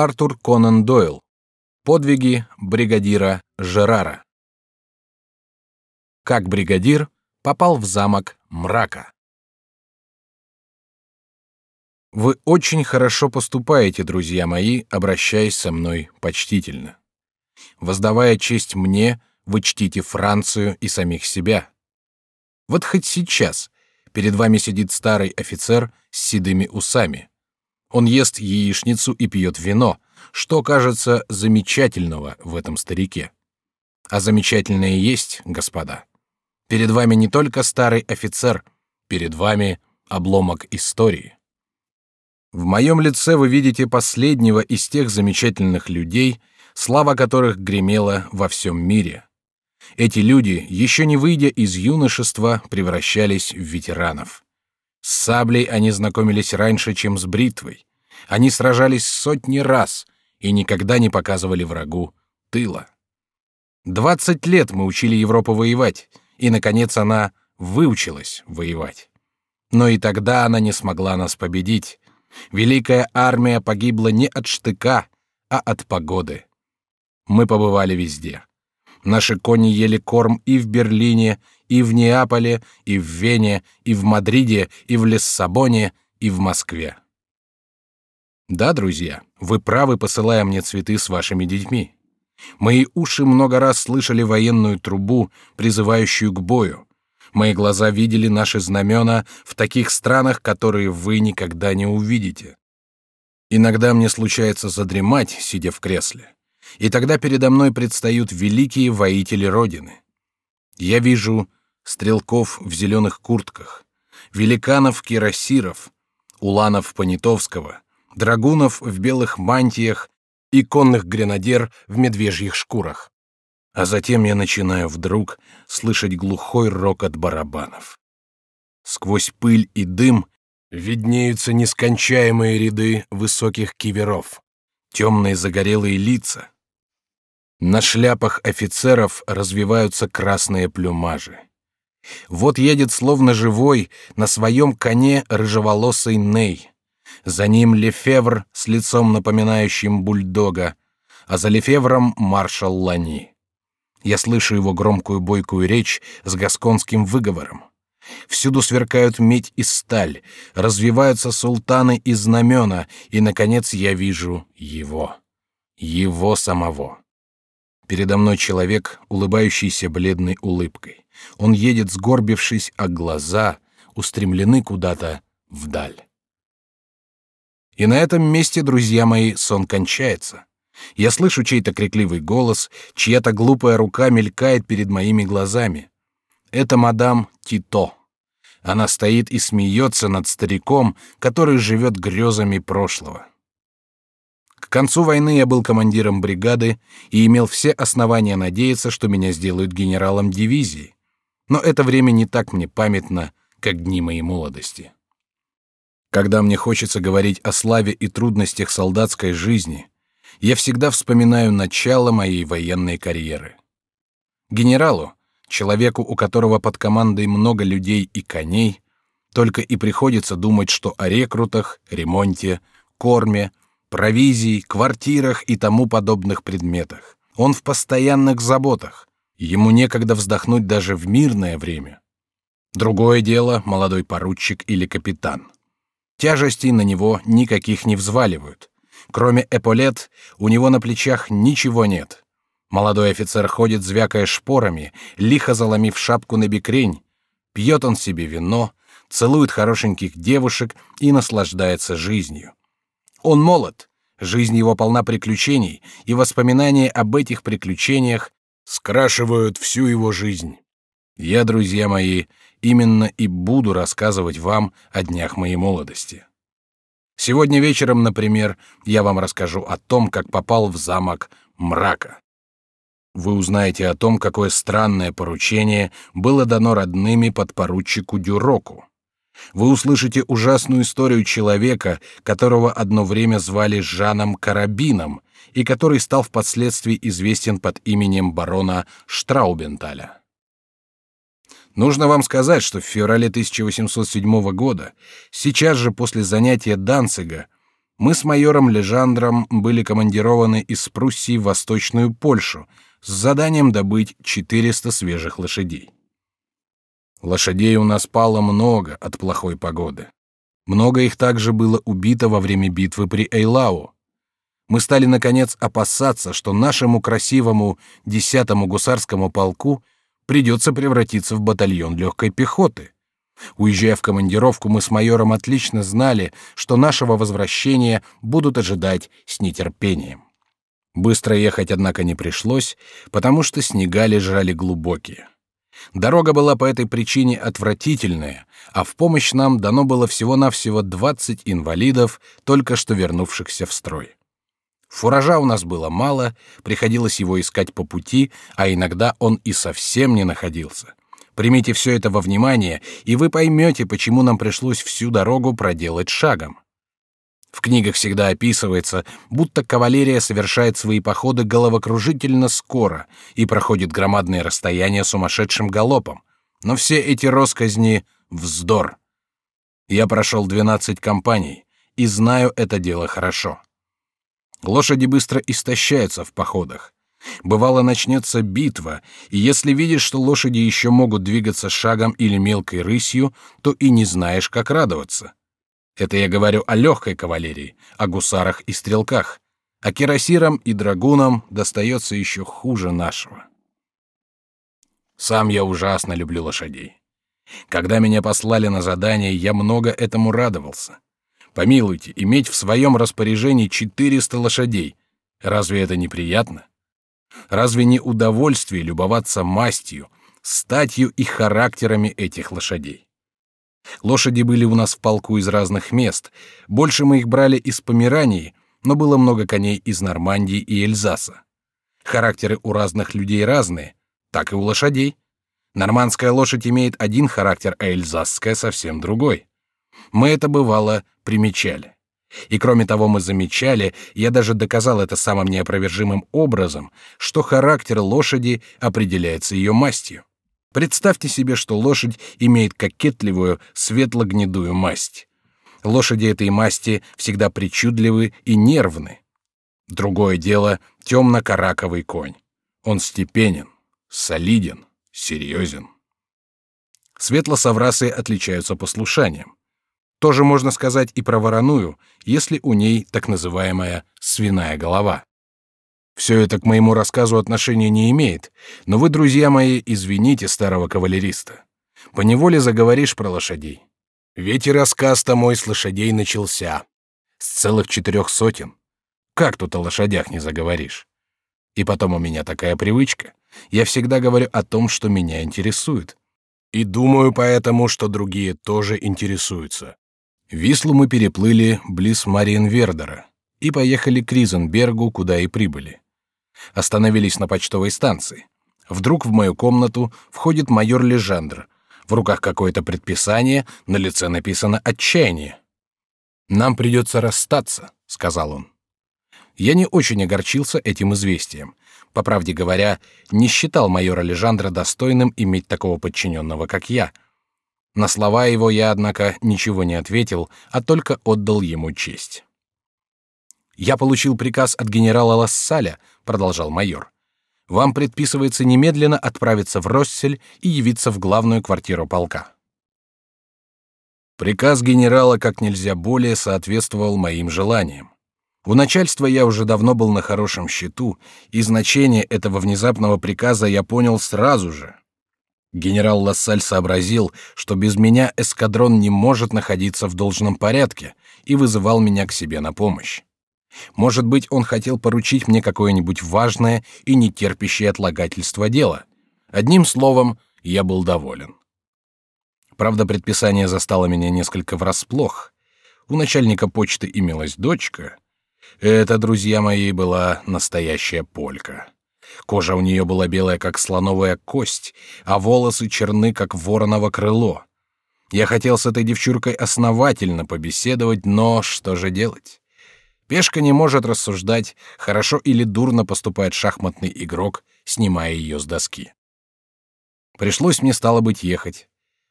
Артур Конан Дойл. Подвиги бригадира Жерара. Как бригадир попал в замок мрака. Вы очень хорошо поступаете, друзья мои, обращаясь со мной почтительно. Воздавая честь мне, вы чтите Францию и самих себя. Вот хоть сейчас перед вами сидит старый офицер с седыми усами. Он ест яичницу и пьет вино, что кажется замечательного в этом старике. А замечательное есть, господа. Перед вами не только старый офицер, перед вами обломок истории. В моем лице вы видите последнего из тех замечательных людей, слава которых гремела во всем мире. Эти люди, еще не выйдя из юношества, превращались в ветеранов. С саблей они знакомились раньше, чем с бритвой. Они сражались сотни раз и никогда не показывали врагу тыла. Двадцать лет мы учили Европу воевать, и, наконец, она выучилась воевать. Но и тогда она не смогла нас победить. Великая армия погибла не от штыка, а от погоды. Мы побывали везде. Наши кони ели корм и в Берлине, и в Неаполе, и в Вене, и в Мадриде, и в Лиссабоне, и в Москве. Да, друзья, вы правы, посылая мне цветы с вашими детьми. Мои уши много раз слышали военную трубу, призывающую к бою. Мои глаза видели наши знамена в таких странах, которые вы никогда не увидите. Иногда мне случается задремать, сидя в кресле и тогда передо мной предстают великие воители Родины. Я вижу стрелков в зеленых куртках, великанов-кирасиров, уланов-понятовского, драгунов в белых мантиях и конных гренадер в медвежьих шкурах. А затем я начинаю вдруг слышать глухой рокот барабанов. Сквозь пыль и дым виднеются нескончаемые ряды высоких киверов, темные загорелые лица, на шляпах офицеров развиваются красные плюмажи. Вот едет словно живой на своем коне рыжеволосый Ней. За ним Лефевр с лицом напоминающим бульдога, а за Лефевром маршал Лани. Я слышу его громкую бойкую речь с гасконским выговором. Всюду сверкают медь и сталь, развиваются султаны и знамена, и, наконец, я вижу его. Его самого. Передо мной человек, улыбающийся бледной улыбкой. Он едет, сгорбившись, а глаза устремлены куда-то вдаль. И на этом месте, друзья мои, сон кончается. Я слышу чей-то крикливый голос, чья-то глупая рука мелькает перед моими глазами. Это мадам Тито. Она стоит и смеется над стариком, который живет грезами прошлого. К концу войны я был командиром бригады и имел все основания надеяться, что меня сделают генералом дивизии. Но это время не так мне памятно, как дни моей молодости. Когда мне хочется говорить о славе и трудностях солдатской жизни, я всегда вспоминаю начало моей военной карьеры. Генералу, человеку, у которого под командой много людей и коней, только и приходится думать, что о рекрутах, ремонте, корме, провизии, квартирах и тому подобных предметах. Он в постоянных заботах. Ему некогда вздохнуть даже в мирное время. Другое дело молодой поручик или капитан. Тяжестей на него никаких не взваливают. Кроме эполет, у него на плечах ничего нет. Молодой офицер ходит, звякая шпорами, лихо заломив шапку на бекрень. Пьет он себе вино, целует хорошеньких девушек и наслаждается жизнью. Он молод, жизнь его полна приключений, и воспоминания об этих приключениях скрашивают всю его жизнь. Я, друзья мои, именно и буду рассказывать вам о днях моей молодости. Сегодня вечером, например, я вам расскажу о том, как попал в замок мрака. Вы узнаете о том, какое странное поручение было дано родными подпоручику Дюроку. Вы услышите ужасную историю человека, которого одно время звали Жаном Карабином и который стал впоследствии известен под именем барона Штраубенталя. Нужно вам сказать, что в феврале 1807 года, сейчас же после занятия Данцига, Мы с майором Лежандром были командированы из Пруссии в Восточную Польшу с заданием добыть 400 свежих лошадей. Лошадей у нас пало много от плохой погоды. Много их также было убито во время битвы при Эйлау. Мы стали наконец опасаться, что нашему красивому десятому гусарскому полку придется превратиться в батальон легкой пехоты. Уезжая в командировку, мы с майором отлично знали, что нашего возвращения будут ожидать с нетерпением. Быстро ехать, однако, не пришлось, потому что снега лежали глубокие. Дорога была по этой причине отвратительная, а в помощь нам дано было всего-навсего 20 инвалидов, только что вернувшихся в строй. Фуража у нас было мало, приходилось его искать по пути, а иногда он и совсем не находился. Примите все это во внимание, и вы поймете, почему нам пришлось всю дорогу проделать шагом. В книгах всегда описывается, будто кавалерия совершает свои походы головокружительно скоро и проходит громадные расстояния сумасшедшим галопом. Но все эти росказни — вздор. Я прошел 12 компаний и знаю это дело хорошо. Лошади быстро истощаются в походах. Бывало начнется битва, и если видишь, что лошади еще могут двигаться шагом или мелкой рысью, то и не знаешь, как радоваться. Это я говорю о легкой кавалерии, о гусарах и стрелках. А кирасирам и драгунам достается еще хуже нашего. Сам я ужасно люблю лошадей. Когда меня послали на задание, я много этому радовался. Помилуйте, иметь в своем распоряжении 400 лошадей. Разве это неприятно? Разве не удовольствие любоваться мастью, статью и характерами этих лошадей? Лошади были у нас в полку из разных мест. Больше мы их брали из Померании, но было много коней из Нормандии и Эльзаса. Характеры у разных людей разные, так и у лошадей. Нормандская лошадь имеет один характер, а эльзасская совсем другой. Мы это бывало примечали. И кроме того, мы замечали, я даже доказал это самым неопровержимым образом, что характер лошади определяется ее мастью. Представьте себе, что лошадь имеет кокетливую светло-гнедую масть. Лошади этой масти всегда причудливы и нервны. Другое дело — темно-караковый конь. Он степенен, солиден, серьезен. Светло-саврасы отличаются послушанием. Тоже можно сказать и про вороную, если у ней так называемая свиная голова. Все это к моему рассказу отношения не имеет, но вы, друзья мои, извините старого кавалериста. По неволе заговоришь про лошадей. Ведь и рассказ-то мой с лошадей начался. С целых четырех сотен. Как тут о лошадях не заговоришь? И потом у меня такая привычка. Я всегда говорю о том, что меня интересует. И думаю поэтому, что другие тоже интересуются. Вислу мы переплыли близ Мариенвердера и поехали к Ризенбергу, куда и прибыли. Остановились на почтовой станции. Вдруг в мою комнату входит майор Лежандр. В руках какое-то предписание, на лице написано «Отчаяние». «Нам придется расстаться», — сказал он. Я не очень огорчился этим известием. По правде говоря, не считал майора Лежандра достойным иметь такого подчиненного, как я. На слова его я, однако, ничего не ответил, а только отдал ему честь. Я получил приказ от генерала Лассаля, продолжал майор. Вам предписывается немедленно отправиться в Россель и явиться в главную квартиру полка. Приказ генерала как нельзя более соответствовал моим желаниям. У начальства я уже давно был на хорошем счету, и значение этого внезапного приказа я понял сразу же. Генерал Лассаль сообразил, что без меня эскадрон не может находиться в должном порядке, и вызывал меня к себе на помощь. Может быть, он хотел поручить мне какое-нибудь важное и не терпящее отлагательства дело. Одним словом, я был доволен. Правда, предписание застало меня несколько врасплох. У начальника почты имелась дочка. Это, друзья мои, была настоящая полька. Кожа у нее была белая, как слоновая кость, а волосы черны, как вороново крыло. Я хотел с этой девчуркой основательно побеседовать, но что же делать? Пешка не может рассуждать, хорошо или дурно поступает шахматный игрок, снимая ее с доски. Пришлось мне стало быть ехать.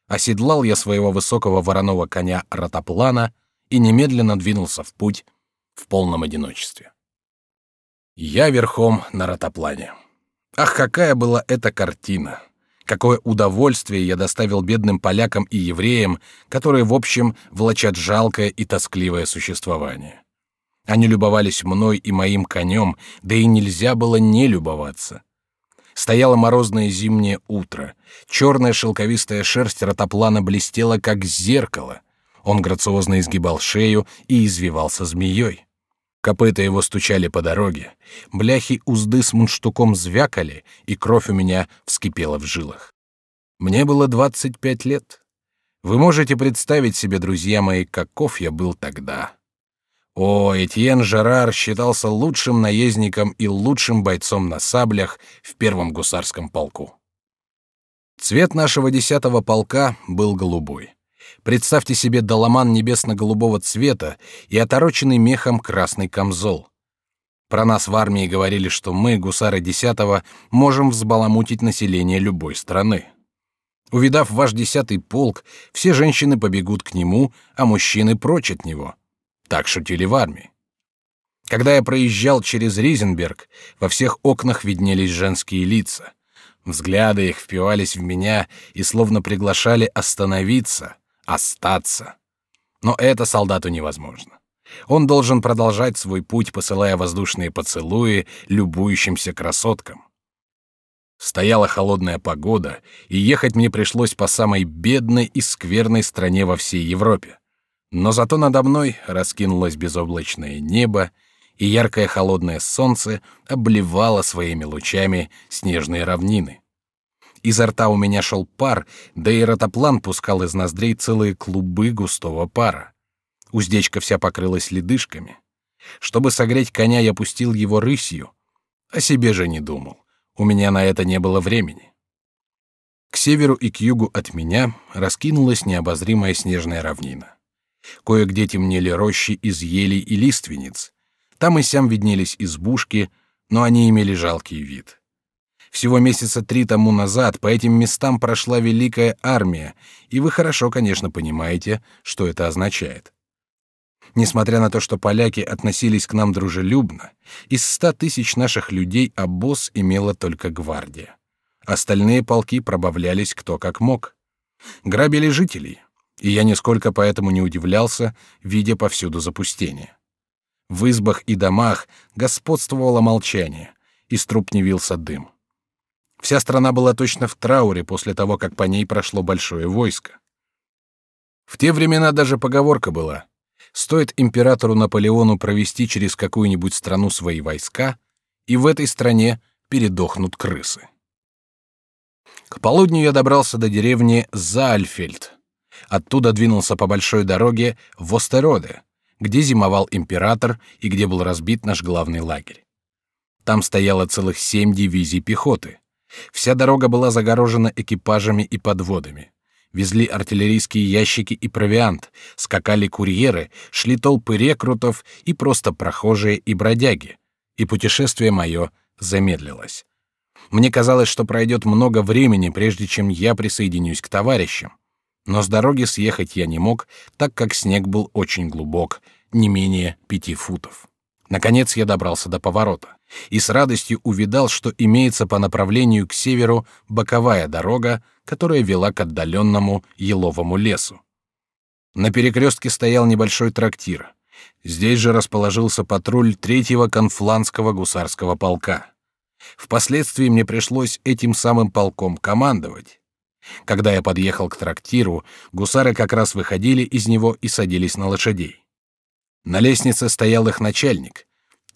Оседлал я своего высокого вороного коня Ротоплана и немедленно двинулся в путь, в полном одиночестве. Я верхом на ротоплане. Ах, какая была эта картина! Какое удовольствие я доставил бедным полякам и евреям, которые, в общем, влачат жалкое и тоскливое существование. Они любовались мной и моим конем, да и нельзя было не любоваться. Стояло морозное зимнее утро. Черная шелковистая шерсть ротоплана блестела, как зеркало. Он грациозно изгибал шею и извивался змеей. Копыта его стучали по дороге, бляхи узды с мундштуком звякали, и кровь у меня вскипела в жилах. Мне было двадцать пять лет. Вы можете представить себе, друзья мои, каков я был тогда. О, Этьен Жерар считался лучшим наездником и лучшим бойцом на саблях в первом гусарском полку. Цвет нашего десятого полка был голубой. Представьте себе доломан небесно-голубого цвета и отороченный мехом красный камзол. Про нас в армии говорили, что мы, гусары десятого, можем взбаламутить население любой страны. Увидав ваш десятый полк, все женщины побегут к нему, а мужчины прочь от него. Так шутили в армии. Когда я проезжал через Ризенберг, во всех окнах виднелись женские лица. Взгляды их впивались в меня и словно приглашали остановиться, остаться. Но это солдату невозможно. Он должен продолжать свой путь, посылая воздушные поцелуи любующимся красоткам. Стояла холодная погода, и ехать мне пришлось по самой бедной и скверной стране во всей Европе. Но зато надо мной раскинулось безоблачное небо, и яркое холодное солнце обливало своими лучами снежные равнины. Изо рта у меня шел пар, да и ротоплан пускал из ноздрей целые клубы густого пара. Уздечка вся покрылась ледышками. Чтобы согреть коня, я пустил его рысью. О себе же не думал. У меня на это не было времени. К северу и к югу от меня раскинулась необозримая снежная равнина. Кое-где темнели рощи из елей и лиственниц. Там и сям виднелись избушки, но они имели жалкий вид. Всего месяца три тому назад по этим местам прошла великая армия, и вы хорошо, конечно, понимаете, что это означает. Несмотря на то, что поляки относились к нам дружелюбно, из ста тысяч наших людей обоз имела только гвардия. Остальные полки пробавлялись кто как мог. Грабили жителей, и я нисколько поэтому не удивлялся, видя повсюду запустение. В избах и домах господствовало молчание, из труб не вился дым. Вся страна была точно в трауре после того, как по ней прошло большое войско. В те времена даже поговорка была: стоит императору Наполеону провести через какую-нибудь страну свои войска, и в этой стране передохнут крысы. К полудню я добрался до деревни Заальфельд. Оттуда двинулся по большой дороге в Остероде, где зимовал император и где был разбит наш главный лагерь. Там стояло целых семь дивизий пехоты. Вся дорога была загорожена экипажами и подводами. Везли артиллерийские ящики и провиант, скакали курьеры, шли толпы рекрутов и просто прохожие и бродяги. И путешествие мое замедлилось. Мне казалось, что пройдет много времени, прежде чем я присоединюсь к товарищам. Но с дороги съехать я не мог, так как снег был очень глубок, не менее пяти футов. Наконец я добрался до поворота и с радостью увидал, что имеется по направлению к северу боковая дорога, которая вела к отдаленному еловому лесу. На перекрестке стоял небольшой трактир. Здесь же расположился патруль третьего конфланского гусарского полка. Впоследствии мне пришлось этим самым полком командовать. Когда я подъехал к трактиру, гусары как раз выходили из него и садились на лошадей. На лестнице стоял их начальник,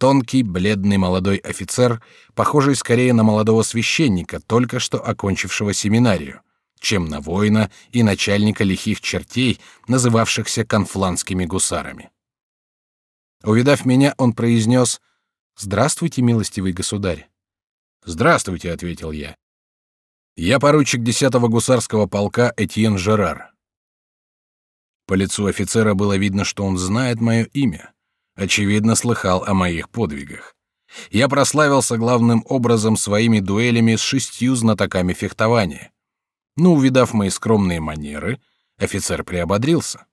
тонкий, бледный молодой офицер, похожий скорее на молодого священника, только что окончившего семинарию, чем на воина и начальника лихих чертей, называвшихся конфланскими гусарами. Увидав меня, он произнес «Здравствуйте, милостивый государь». «Здравствуйте», — ответил я. «Я поручик десятого гусарского полка Этьен Жерар». По лицу офицера было видно, что он знает мое имя очевидно, слыхал о моих подвигах. Я прославился главным образом своими дуэлями с шестью знатоками фехтования. Но, увидав мои скромные манеры, офицер приободрился.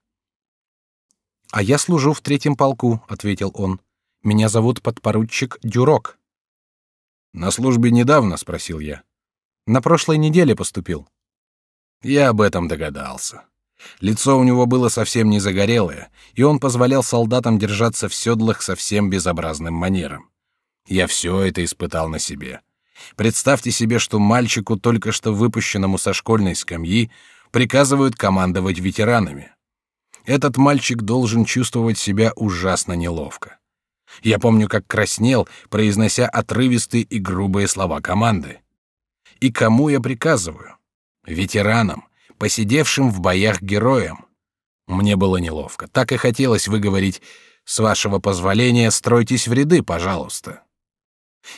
А я служу в третьем полку, ответил он. Меня зовут подпоручик Дюрок. На службе недавно, спросил я. На прошлой неделе поступил. Я об этом догадался. Лицо у него было совсем не загорелое, и он позволял солдатам держаться в седлах совсем безобразным манером. Я все это испытал на себе. Представьте себе, что мальчику, только что выпущенному со школьной скамьи, приказывают командовать ветеранами. Этот мальчик должен чувствовать себя ужасно неловко. Я помню, как краснел, произнося отрывистые и грубые слова команды. И кому я приказываю? Ветеранам, посидевшим в боях героям. Мне было неловко. Так и хотелось выговорить «С вашего позволения, стройтесь в ряды, пожалуйста».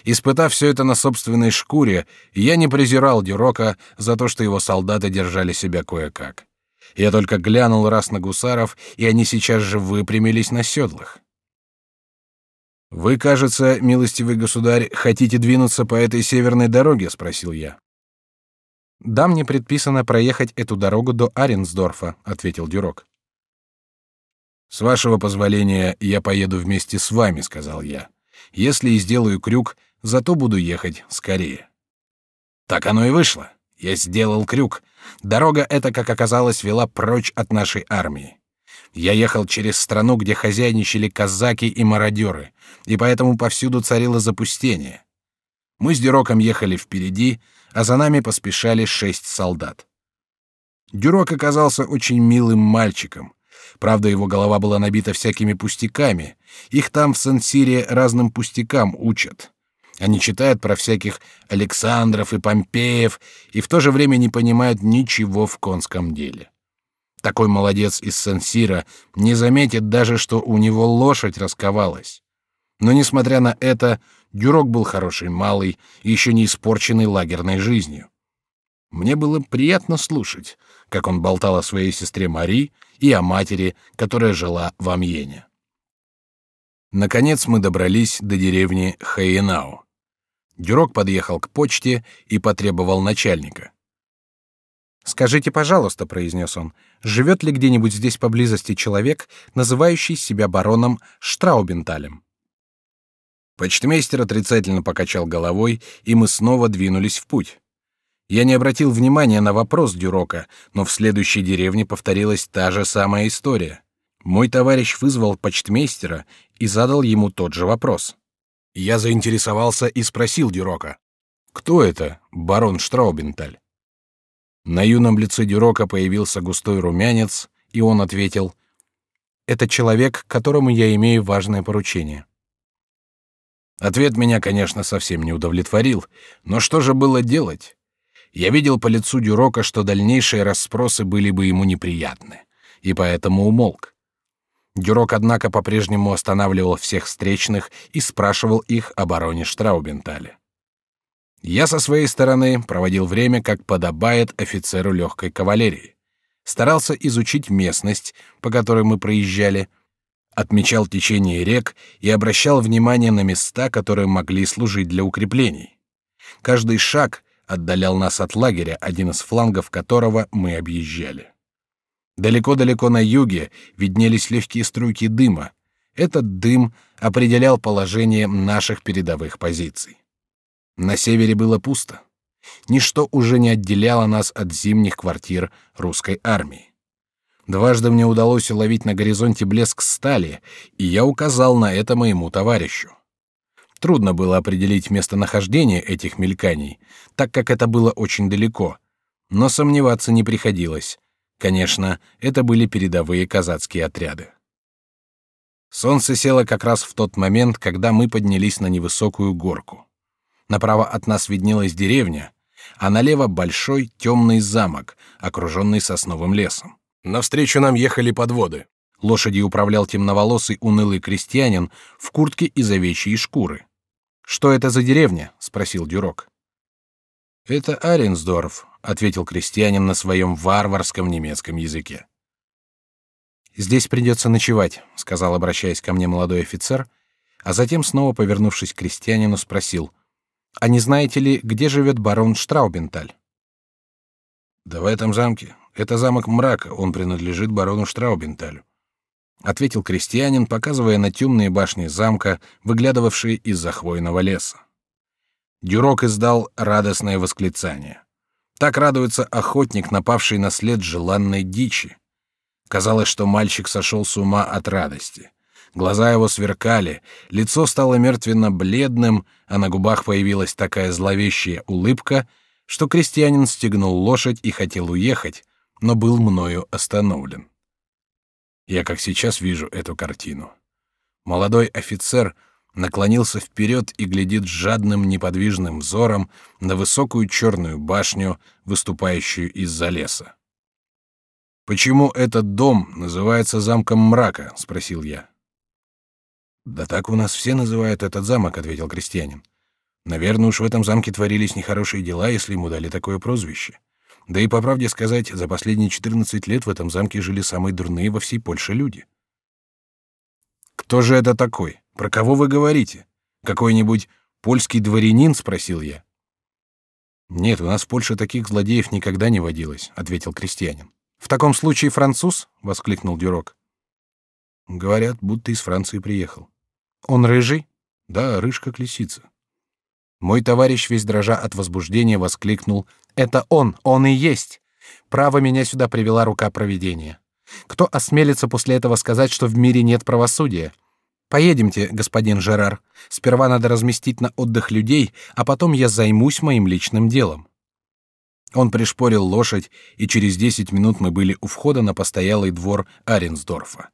Испытав все это на собственной шкуре, я не презирал Дюрока за то, что его солдаты держали себя кое-как. Я только глянул раз на гусаров, и они сейчас же выпрямились на седлах. «Вы, кажется, милостивый государь, хотите двинуться по этой северной дороге?» — спросил я. «Да, мне предписано проехать эту дорогу до Аренсдорфа», — ответил Дюрок. «С вашего позволения, я поеду вместе с вами», — сказал я. «Если и сделаю крюк, зато буду ехать скорее». Так оно и вышло. Я сделал крюк. Дорога эта, как оказалось, вела прочь от нашей армии. Я ехал через страну, где хозяйничали казаки и мародеры, и поэтому повсюду царило запустение. Мы с Дюроком ехали впереди, а за нами поспешали шесть солдат. Дюрок оказался очень милым мальчиком. Правда, его голова была набита всякими пустяками. Их там в Сен-Сире разным пустякам учат. Они читают про всяких Александров и Помпеев и в то же время не понимают ничего в конском деле. Такой молодец из Сансира не заметит даже, что у него лошадь расковалась. Но несмотря на это, Дюрок был хороший малый и еще не испорченный лагерной жизнью. Мне было приятно слушать, как он болтал о своей сестре Мари и о матери, которая жила в Амьене. Наконец мы добрались до деревни Хайенау. Дюрок подъехал к почте и потребовал начальника. «Скажите, пожалуйста», — произнес он, — «живет ли где-нибудь здесь поблизости человек, называющий себя бароном Штраубенталем?» Почтмейстер отрицательно покачал головой, и мы снова двинулись в путь. Я не обратил внимания на вопрос Дюрока, но в следующей деревне повторилась та же самая история. Мой товарищ вызвал почтмейстера и задал ему тот же вопрос. Я заинтересовался и спросил Дюрока, «Кто это, барон Штраубенталь?» На юном лице Дюрока появился густой румянец, и он ответил: "Это человек, которому я имею важное поручение". Ответ меня, конечно, совсем не удовлетворил, но что же было делать? Я видел по лицу Дюрока, что дальнейшие расспросы были бы ему неприятны, и поэтому умолк. Дюрок, однако, по-прежнему останавливал всех встречных и спрашивал их о бароне Штраубентале. Я со своей стороны проводил время, как подобает офицеру легкой кавалерии. Старался изучить местность, по которой мы проезжали, отмечал течение рек и обращал внимание на места, которые могли служить для укреплений. Каждый шаг отдалял нас от лагеря, один из флангов которого мы объезжали. Далеко-далеко на юге виднелись легкие струйки дыма. Этот дым определял положение наших передовых позиций. На севере было пусто. Ничто уже не отделяло нас от зимних квартир русской армии. Дважды мне удалось уловить на горизонте блеск стали, и я указал на это моему товарищу. Трудно было определить местонахождение этих мельканий, так как это было очень далеко, но сомневаться не приходилось. Конечно, это были передовые казацкие отряды. Солнце село как раз в тот момент, когда мы поднялись на невысокую горку. Направо от нас виднелась деревня, а налево большой темный замок, окруженный сосновым лесом. Навстречу нам ехали подводы. Лошади управлял темноволосый унылый крестьянин в куртке из овечьей шкуры. Что это за деревня? – спросил Дюрок. Это Аренсдорф, ответил крестьянин на своем варварском немецком языке. Здесь придется ночевать, сказал, обращаясь ко мне молодой офицер, а затем снова, повернувшись к крестьянину, спросил: а не знаете ли, где живет барон Штраубенталь? Да в этом замке. Это замок мрака, он принадлежит барону Штраубенталю. ответил крестьянин, показывая на темные башни замка, выглядывавшие из-за хвойного леса. Дюрок издал радостное восклицание. Так радуется охотник, напавший на след желанной дичи. Казалось, что мальчик сошел с ума от радости. Глаза его сверкали, лицо стало мертвенно-бледным, а на губах появилась такая зловещая улыбка, что крестьянин стегнул лошадь и хотел уехать, но был мною остановлен. Я как сейчас вижу эту картину. Молодой офицер наклонился вперед и глядит жадным неподвижным взором на высокую черную башню, выступающую из-за леса. «Почему этот дом называется замком мрака?» — спросил я. «Да так у нас все называют этот замок», — ответил крестьянин. «Наверное, уж в этом замке творились нехорошие дела, если ему дали такое прозвище. Да и по правде сказать, за последние 14 лет в этом замке жили самые дурные во всей Польше люди. Кто же это такой? Про кого вы говорите? Какой-нибудь польский дворянин, спросил я. Нет, у нас в Польше таких злодеев никогда не водилось, ответил крестьянин. В таком случае француз? воскликнул Дюрок. Говорят, будто из Франции приехал. Он рыжий? Да, рыж как лисица. Мой товарищ весь дрожа от возбуждения воскликнул: "Это он, он и есть! Право меня сюда привела рука провидения. Кто осмелится после этого сказать, что в мире нет правосудия? Поедемте, господин Жерар. Сперва надо разместить на отдых людей, а потом я займусь моим личным делом". Он пришпорил лошадь, и через десять минут мы были у входа на постоялый двор Аренсдорфа.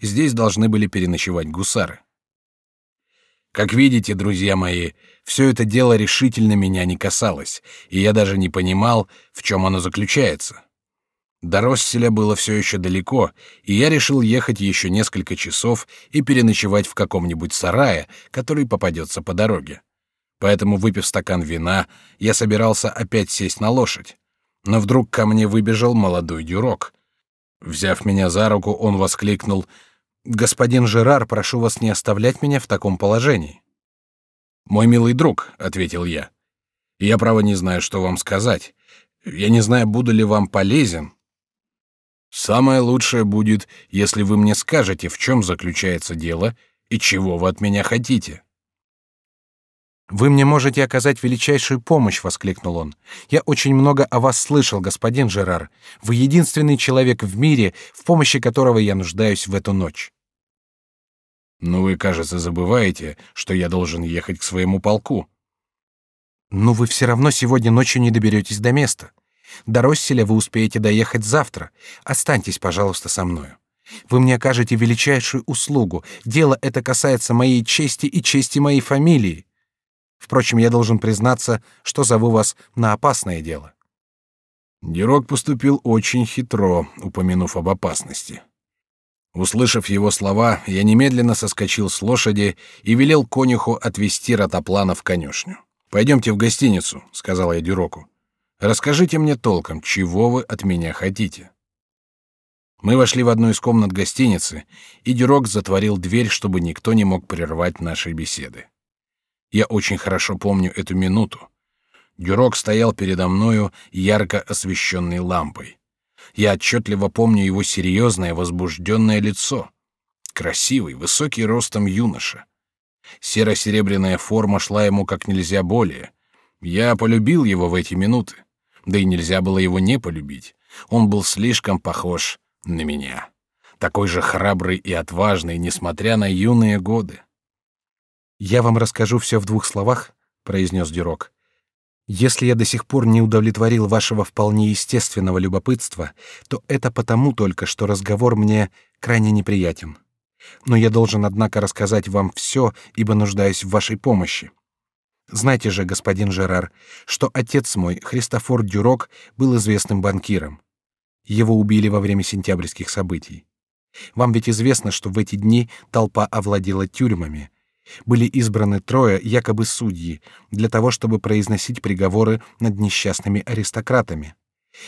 Здесь должны были переночевать гусары. Как видите, друзья мои, все это дело решительно меня не касалось, и я даже не понимал, в чем оно заключается. До Росселя было все еще далеко, и я решил ехать еще несколько часов и переночевать в каком-нибудь сарае, который попадется по дороге. Поэтому, выпив стакан вина, я собирался опять сесть на лошадь. Но вдруг ко мне выбежал молодой дюрок. Взяв меня за руку, он воскликнул — Господин Жерар, прошу вас не оставлять меня в таком положении. Мой милый друг, ответил я. Я право не знаю, что вам сказать. Я не знаю, буду ли вам полезен. Самое лучшее будет, если вы мне скажете, в чем заключается дело и чего вы от меня хотите. Вы мне можете оказать величайшую помощь, воскликнул он. Я очень много о вас слышал, господин Жерар. Вы единственный человек в мире, в помощи которого я нуждаюсь в эту ночь. Но вы, кажется, забываете, что я должен ехать к своему полку. Но вы все равно сегодня ночью не доберетесь до места. До Росселя вы успеете доехать завтра. Останьтесь, пожалуйста, со мною. Вы мне окажете величайшую услугу. Дело это касается моей чести и чести моей фамилии. Впрочем, я должен признаться, что зову вас на опасное дело. Дирок поступил очень хитро, упомянув об опасности. Услышав его слова, я немедленно соскочил с лошади и велел конюху отвезти ротоплана в конюшню. Пойдемте в гостиницу, сказал я Дюроку. Расскажите мне толком, чего вы от меня хотите. Мы вошли в одну из комнат гостиницы, и Дюрок затворил дверь, чтобы никто не мог прервать нашей беседы. Я очень хорошо помню эту минуту. Дюрок стоял передо мною, ярко освещенный лампой. Я отчетливо помню его серьезное, возбужденное лицо. Красивый, высокий ростом юноша. Серо-серебряная форма шла ему как нельзя более. Я полюбил его в эти минуты. Да и нельзя было его не полюбить. Он был слишком похож на меня. Такой же храбрый и отважный, несмотря на юные годы. «Я вам расскажу все в двух словах», — произнес Дюрок. Если я до сих пор не удовлетворил вашего вполне естественного любопытства, то это потому только, что разговор мне крайне неприятен. Но я должен, однако, рассказать вам все, ибо нуждаюсь в вашей помощи. Знаете же, господин Жерар, что отец мой, Христофор Дюрок, был известным банкиром. Его убили во время сентябрьских событий. Вам ведь известно, что в эти дни толпа овладела тюрьмами, были избраны трое якобы судьи для того, чтобы произносить приговоры над несчастными аристократами.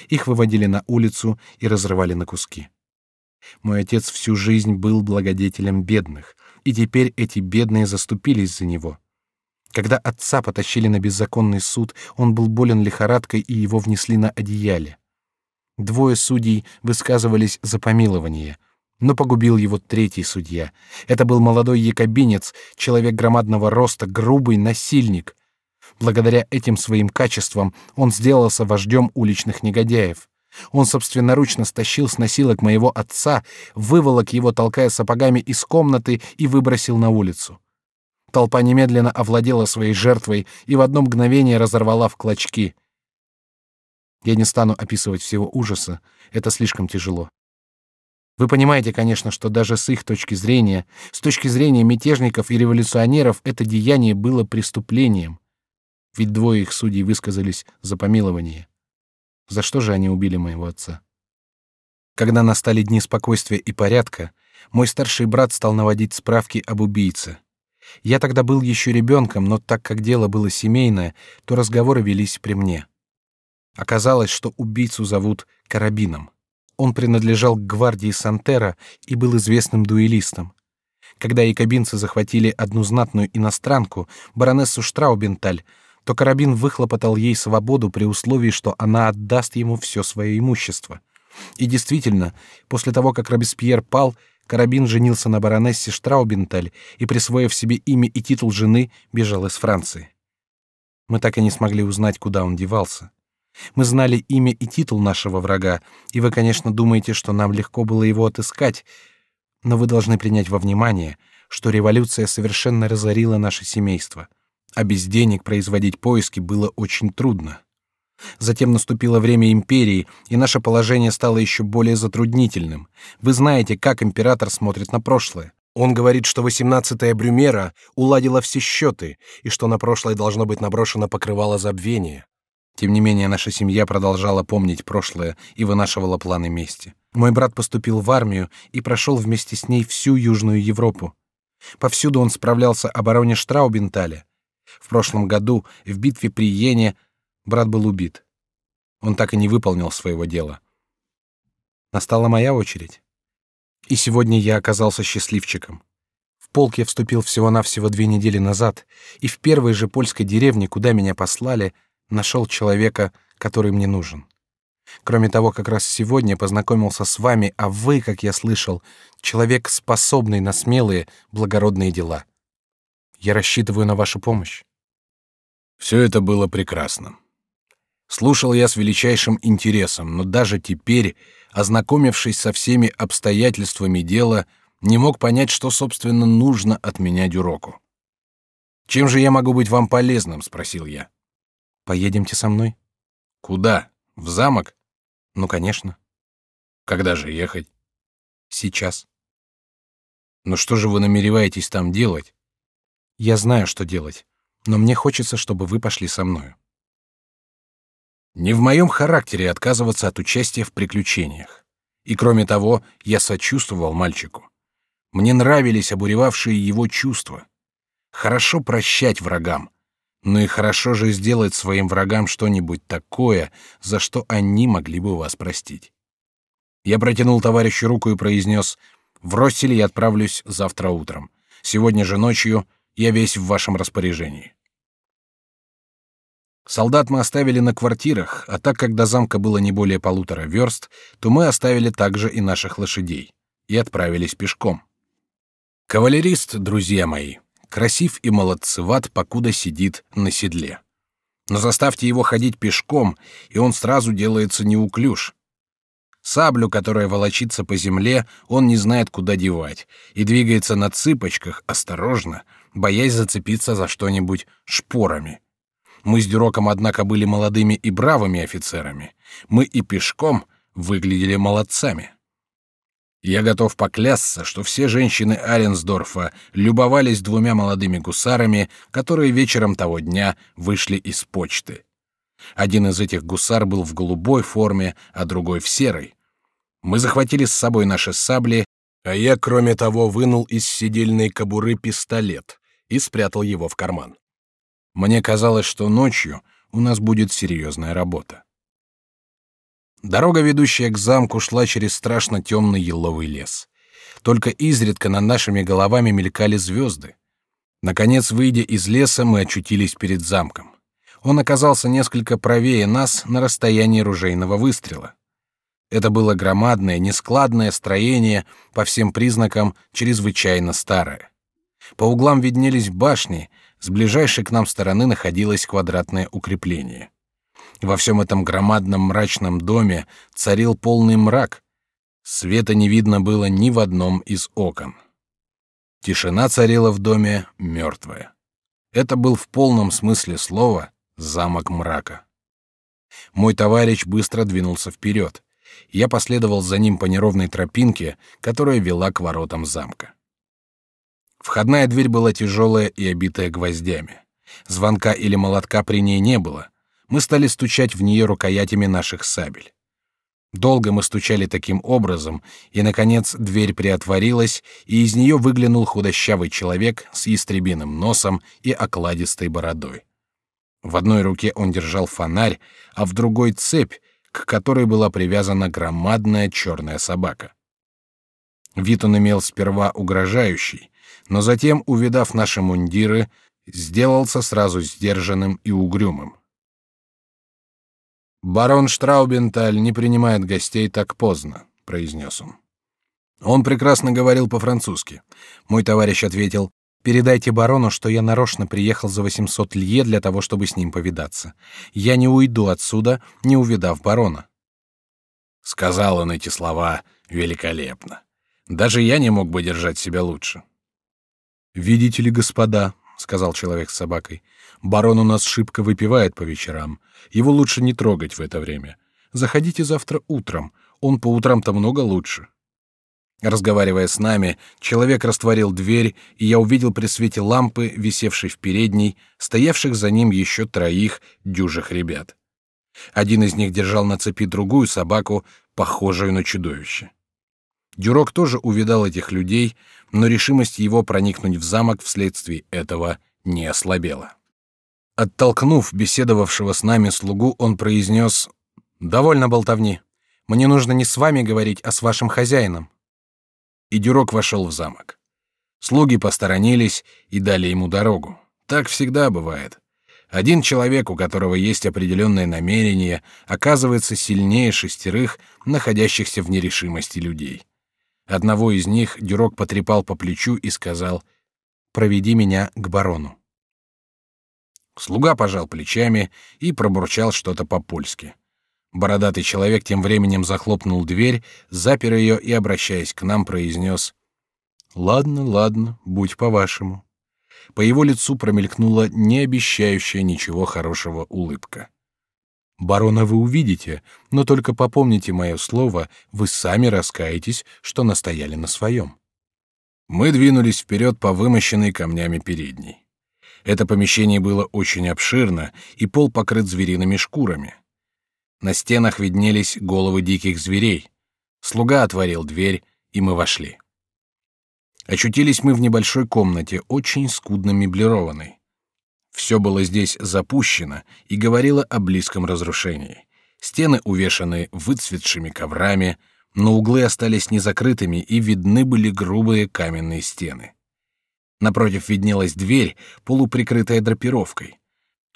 Их выводили на улицу и разрывали на куски. Мой отец всю жизнь был благодетелем бедных, и теперь эти бедные заступились за него. Когда отца потащили на беззаконный суд, он был болен лихорадкой, и его внесли на одеяле. Двое судей высказывались за помилование, Но погубил его третий судья. Это был молодой якобинец, человек громадного роста, грубый насильник. Благодаря этим своим качествам он сделался вождем уличных негодяев. Он собственноручно стащил с носилок моего отца, выволок его, толкая сапогами из комнаты, и выбросил на улицу. Толпа немедленно овладела своей жертвой и в одно мгновение разорвала в клочки. Я не стану описывать всего ужаса, это слишком тяжело. Вы понимаете, конечно, что даже с их точки зрения, с точки зрения мятежников и революционеров, это деяние было преступлением. Ведь двое их судей высказались за помилование. За что же они убили моего отца? Когда настали дни спокойствия и порядка, мой старший брат стал наводить справки об убийце. Я тогда был еще ребенком, но так как дело было семейное, то разговоры велись при мне. Оказалось, что убийцу зовут Карабином. Он принадлежал к гвардии Сантера и был известным дуэлистом. Когда якобинцы захватили одну знатную иностранку, баронессу Штраубенталь, то Карабин выхлопотал ей свободу при условии, что она отдаст ему все свое имущество. И действительно, после того, как Робеспьер пал, Карабин женился на баронессе Штраубенталь и, присвоив себе имя и титул жены, бежал из Франции. Мы так и не смогли узнать, куда он девался. Мы знали имя и титул нашего врага, и вы, конечно, думаете, что нам легко было его отыскать, но вы должны принять во внимание, что революция совершенно разорила наше семейство, а без денег производить поиски было очень трудно. Затем наступило время империи, и наше положение стало еще более затруднительным. Вы знаете, как император смотрит на прошлое. Он говорит, что 18-я Брюмера уладила все счеты, и что на прошлое должно быть наброшено покрывало забвения. Тем не менее, наша семья продолжала помнить прошлое и вынашивала планы мести. Мой брат поступил в армию и прошел вместе с ней всю Южную Европу. Повсюду он справлялся о бароне Штраубентале. В прошлом году в битве при Йене Брат был убит. Он так и не выполнил своего дела. Настала моя очередь. И сегодня я оказался счастливчиком. В полк я вступил всего-навсего две недели назад, и в первой же польской деревне, куда меня послали, нашел человека, который мне нужен. Кроме того, как раз сегодня познакомился с вами, а вы, как я слышал, человек, способный на смелые, благородные дела. Я рассчитываю на вашу помощь. Все это было прекрасно. Слушал я с величайшим интересом, но даже теперь, ознакомившись со всеми обстоятельствами дела, не мог понять, что собственно нужно от меня Дюроку. Чем же я могу быть вам полезным, спросил я. Поедемте со мной. Куда? В замок? Ну, конечно. Когда же ехать? Сейчас. Но что же вы намереваетесь там делать? Я знаю, что делать, но мне хочется, чтобы вы пошли со мною. Не в моем характере отказываться от участия в приключениях. И кроме того, я сочувствовал мальчику. Мне нравились обуревавшие его чувства. Хорошо прощать врагам, но и хорошо же сделать своим врагам что-нибудь такое, за что они могли бы вас простить. Я протянул товарищу руку и произнес: "В Россель я отправлюсь завтра утром. Сегодня же ночью я весь в вашем распоряжении". Солдат мы оставили на квартирах, а так как до замка было не более полутора верст, то мы оставили также и наших лошадей и отправились пешком. Кавалерист, друзья мои, красив и молодцеват, покуда сидит на седле. Но заставьте его ходить пешком, и он сразу делается неуклюж. Саблю, которая волочится по земле, он не знает, куда девать, и двигается на цыпочках, осторожно, боясь зацепиться за что-нибудь шпорами. Мы с Дюроком, однако, были молодыми и бравыми офицерами. Мы и пешком выглядели молодцами. Я готов поклясться, что все женщины Аренсдорфа любовались двумя молодыми гусарами, которые вечером того дня вышли из почты. Один из этих гусар был в голубой форме, а другой в серой. Мы захватили с собой наши сабли, а я, кроме того, вынул из сидельной кобуры пистолет и спрятал его в карман. Мне казалось, что ночью у нас будет серьезная работа. Дорога, ведущая к замку, шла через страшно темный еловый лес. Только изредка над нашими головами мелькали звезды. Наконец, выйдя из леса, мы очутились перед замком. Он оказался несколько правее нас на расстоянии ружейного выстрела. Это было громадное, нескладное строение, по всем признакам чрезвычайно старое. По углам виднелись башни, с ближайшей к нам стороны находилось квадратное укрепление. Во всем этом громадном мрачном доме царил полный мрак. Света не видно было ни в одном из окон. Тишина царила в доме мертвая. Это был в полном смысле слова замок мрака. Мой товарищ быстро двинулся вперед. Я последовал за ним по неровной тропинке, которая вела к воротам замка. Входная дверь была тяжелая и обитая гвоздями. Звонка или молотка при ней не было. Мы стали стучать в нее рукоятями наших сабель. Долго мы стучали таким образом, и, наконец, дверь приотворилась, и из нее выглянул худощавый человек с ястребиным носом и окладистой бородой. В одной руке он держал фонарь, а в другой — цепь, к которой была привязана громадная черная собака. Вид он имел сперва угрожающий, но затем, увидав наши мундиры, сделался сразу сдержанным и угрюмым. «Барон Штраубенталь не принимает гостей так поздно», — произнес он. Он прекрасно говорил по-французски. Мой товарищ ответил, «Передайте барону, что я нарочно приехал за 800 лье для того, чтобы с ним повидаться. Я не уйду отсюда, не увидав барона». Сказал он эти слова великолепно. Даже я не мог бы держать себя лучше. «Видите ли, господа», — сказал человек с собакой, — «барон у нас шибко выпивает по вечерам. Его лучше не трогать в это время. Заходите завтра утром. Он по утрам-то много лучше». Разговаривая с нами, человек растворил дверь, и я увидел при свете лампы, висевшей в передней, стоявших за ним еще троих дюжих ребят. Один из них держал на цепи другую собаку, похожую на чудовище. Дюрок тоже увидал этих людей, но решимость его проникнуть в замок вследствие этого не ослабела. Оттолкнув беседовавшего с нами слугу, он произнес «Довольно болтовни. Мне нужно не с вами говорить, а с вашим хозяином». И Дюрок вошел в замок. Слуги посторонились и дали ему дорогу. Так всегда бывает. Один человек, у которого есть определенное намерение, оказывается сильнее шестерых, находящихся в нерешимости людей. Одного из них Дюрок потрепал по плечу и сказал «Проведи меня к барону». Слуга пожал плечами и пробурчал что-то по-польски. Бородатый человек тем временем захлопнул дверь, запер ее и, обращаясь к нам, произнес «Ладно, ладно, будь по-вашему». По его лицу промелькнула не обещающая ничего хорошего улыбка. Барона вы увидите, но только попомните мое слово, вы сами раскаетесь, что настояли на своем. Мы двинулись вперед по вымощенной камнями передней. Это помещение было очень обширно, и пол покрыт звериными шкурами. На стенах виднелись головы диких зверей. Слуга отворил дверь, и мы вошли. Очутились мы в небольшой комнате, очень скудно меблированной. Все было здесь запущено и говорило о близком разрушении. Стены увешаны выцветшими коврами, но углы остались незакрытыми и видны были грубые каменные стены. Напротив виднелась дверь, полуприкрытая драпировкой.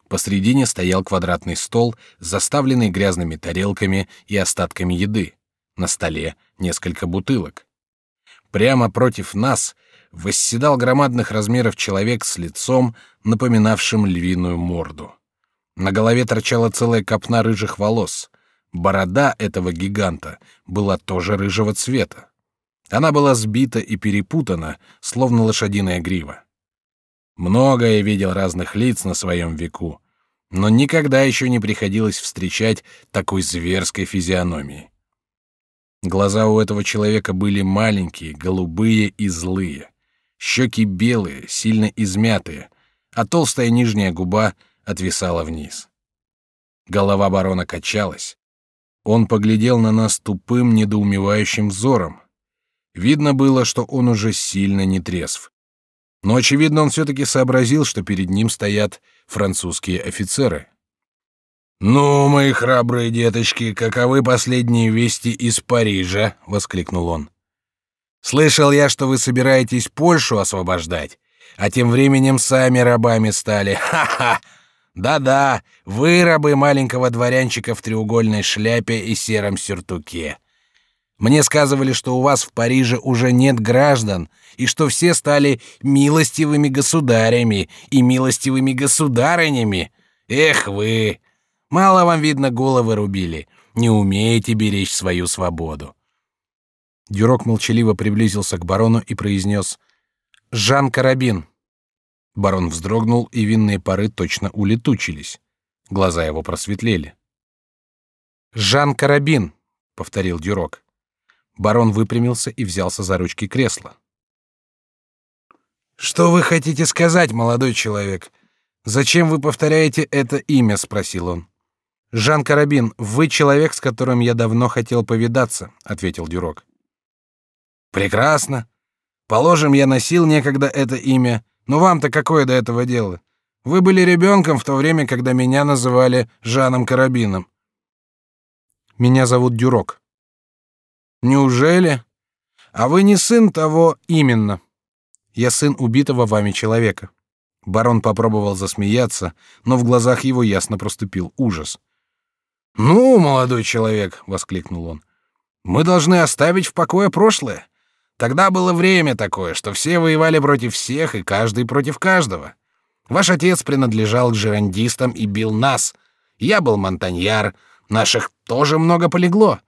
Посредине стоял квадратный стол, заставленный грязными тарелками и остатками еды. На столе несколько бутылок. Прямо против нас восседал громадных размеров человек с лицом, напоминавшим львиную морду. На голове торчала целая копна рыжих волос. Борода этого гиганта была тоже рыжего цвета. Она была сбита и перепутана, словно лошадиная грива. Многое видел разных лиц на своем веку, но никогда еще не приходилось встречать такой зверской физиономии. Глаза у этого человека были маленькие, голубые и злые щеки белые, сильно измятые, а толстая нижняя губа отвисала вниз. Голова барона качалась. Он поглядел на нас тупым, недоумевающим взором. Видно было, что он уже сильно не трезв. Но, очевидно, он все-таки сообразил, что перед ним стоят французские офицеры. «Ну, мои храбрые деточки, каковы последние вести из Парижа?» — воскликнул он. Слышал я, что вы собираетесь Польшу освобождать, а тем временем сами рабами стали. Ха-ха! Да-да, вы рабы маленького дворянчика в треугольной шляпе и сером сюртуке. Мне сказывали, что у вас в Париже уже нет граждан, и что все стали милостивыми государями и милостивыми государынями. Эх вы! Мало вам, видно, головы рубили. Не умеете беречь свою свободу. Дюрок молчаливо приблизился к барону и произнес «Жан Карабин». Барон вздрогнул, и винные пары точно улетучились. Глаза его просветлели. «Жан Карабин», — повторил Дюрок. Барон выпрямился и взялся за ручки кресла. «Что вы хотите сказать, молодой человек? Зачем вы повторяете это имя?» — спросил он. «Жан Карабин, вы человек, с которым я давно хотел повидаться», — ответил Дюрок. «Прекрасно. Положим, я носил некогда это имя, но вам-то какое до этого дело? Вы были ребенком в то время, когда меня называли Жаном Карабином». «Меня зовут Дюрок», Неужели? А вы не сын того именно? Я сын убитого вами человека. Барон попробовал засмеяться, но в глазах его ясно проступил ужас. Ну, молодой человек, воскликнул он. Мы должны оставить в покое прошлое. Тогда было время такое, что все воевали против всех и каждый против каждого. Ваш отец принадлежал к жерандистам и бил нас. Я был монтаньяр, наших тоже много полегло.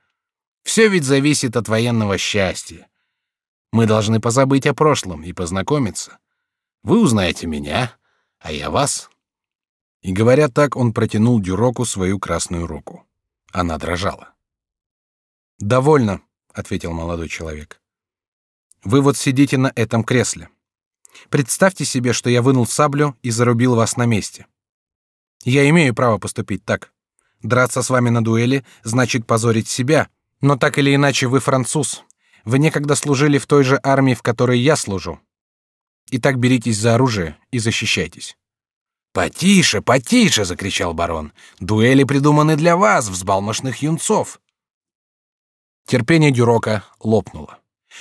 Все ведь зависит от военного счастья. Мы должны позабыть о прошлом и познакомиться. Вы узнаете меня, а я вас. И говоря так, он протянул Дюроку свою красную руку. Она дрожала. Довольно, ответил молодой человек. Вы вот сидите на этом кресле. Представьте себе, что я вынул саблю и зарубил вас на месте. Я имею право поступить так. Драться с вами на дуэли значит позорить себя, но так или иначе вы француз. Вы некогда служили в той же армии, в которой я служу. Итак, беритесь за оружие и защищайтесь. Потише, потише, закричал барон. Дуэли придуманы для вас, взбалмошных юнцов. Терпение Дюрока лопнуло.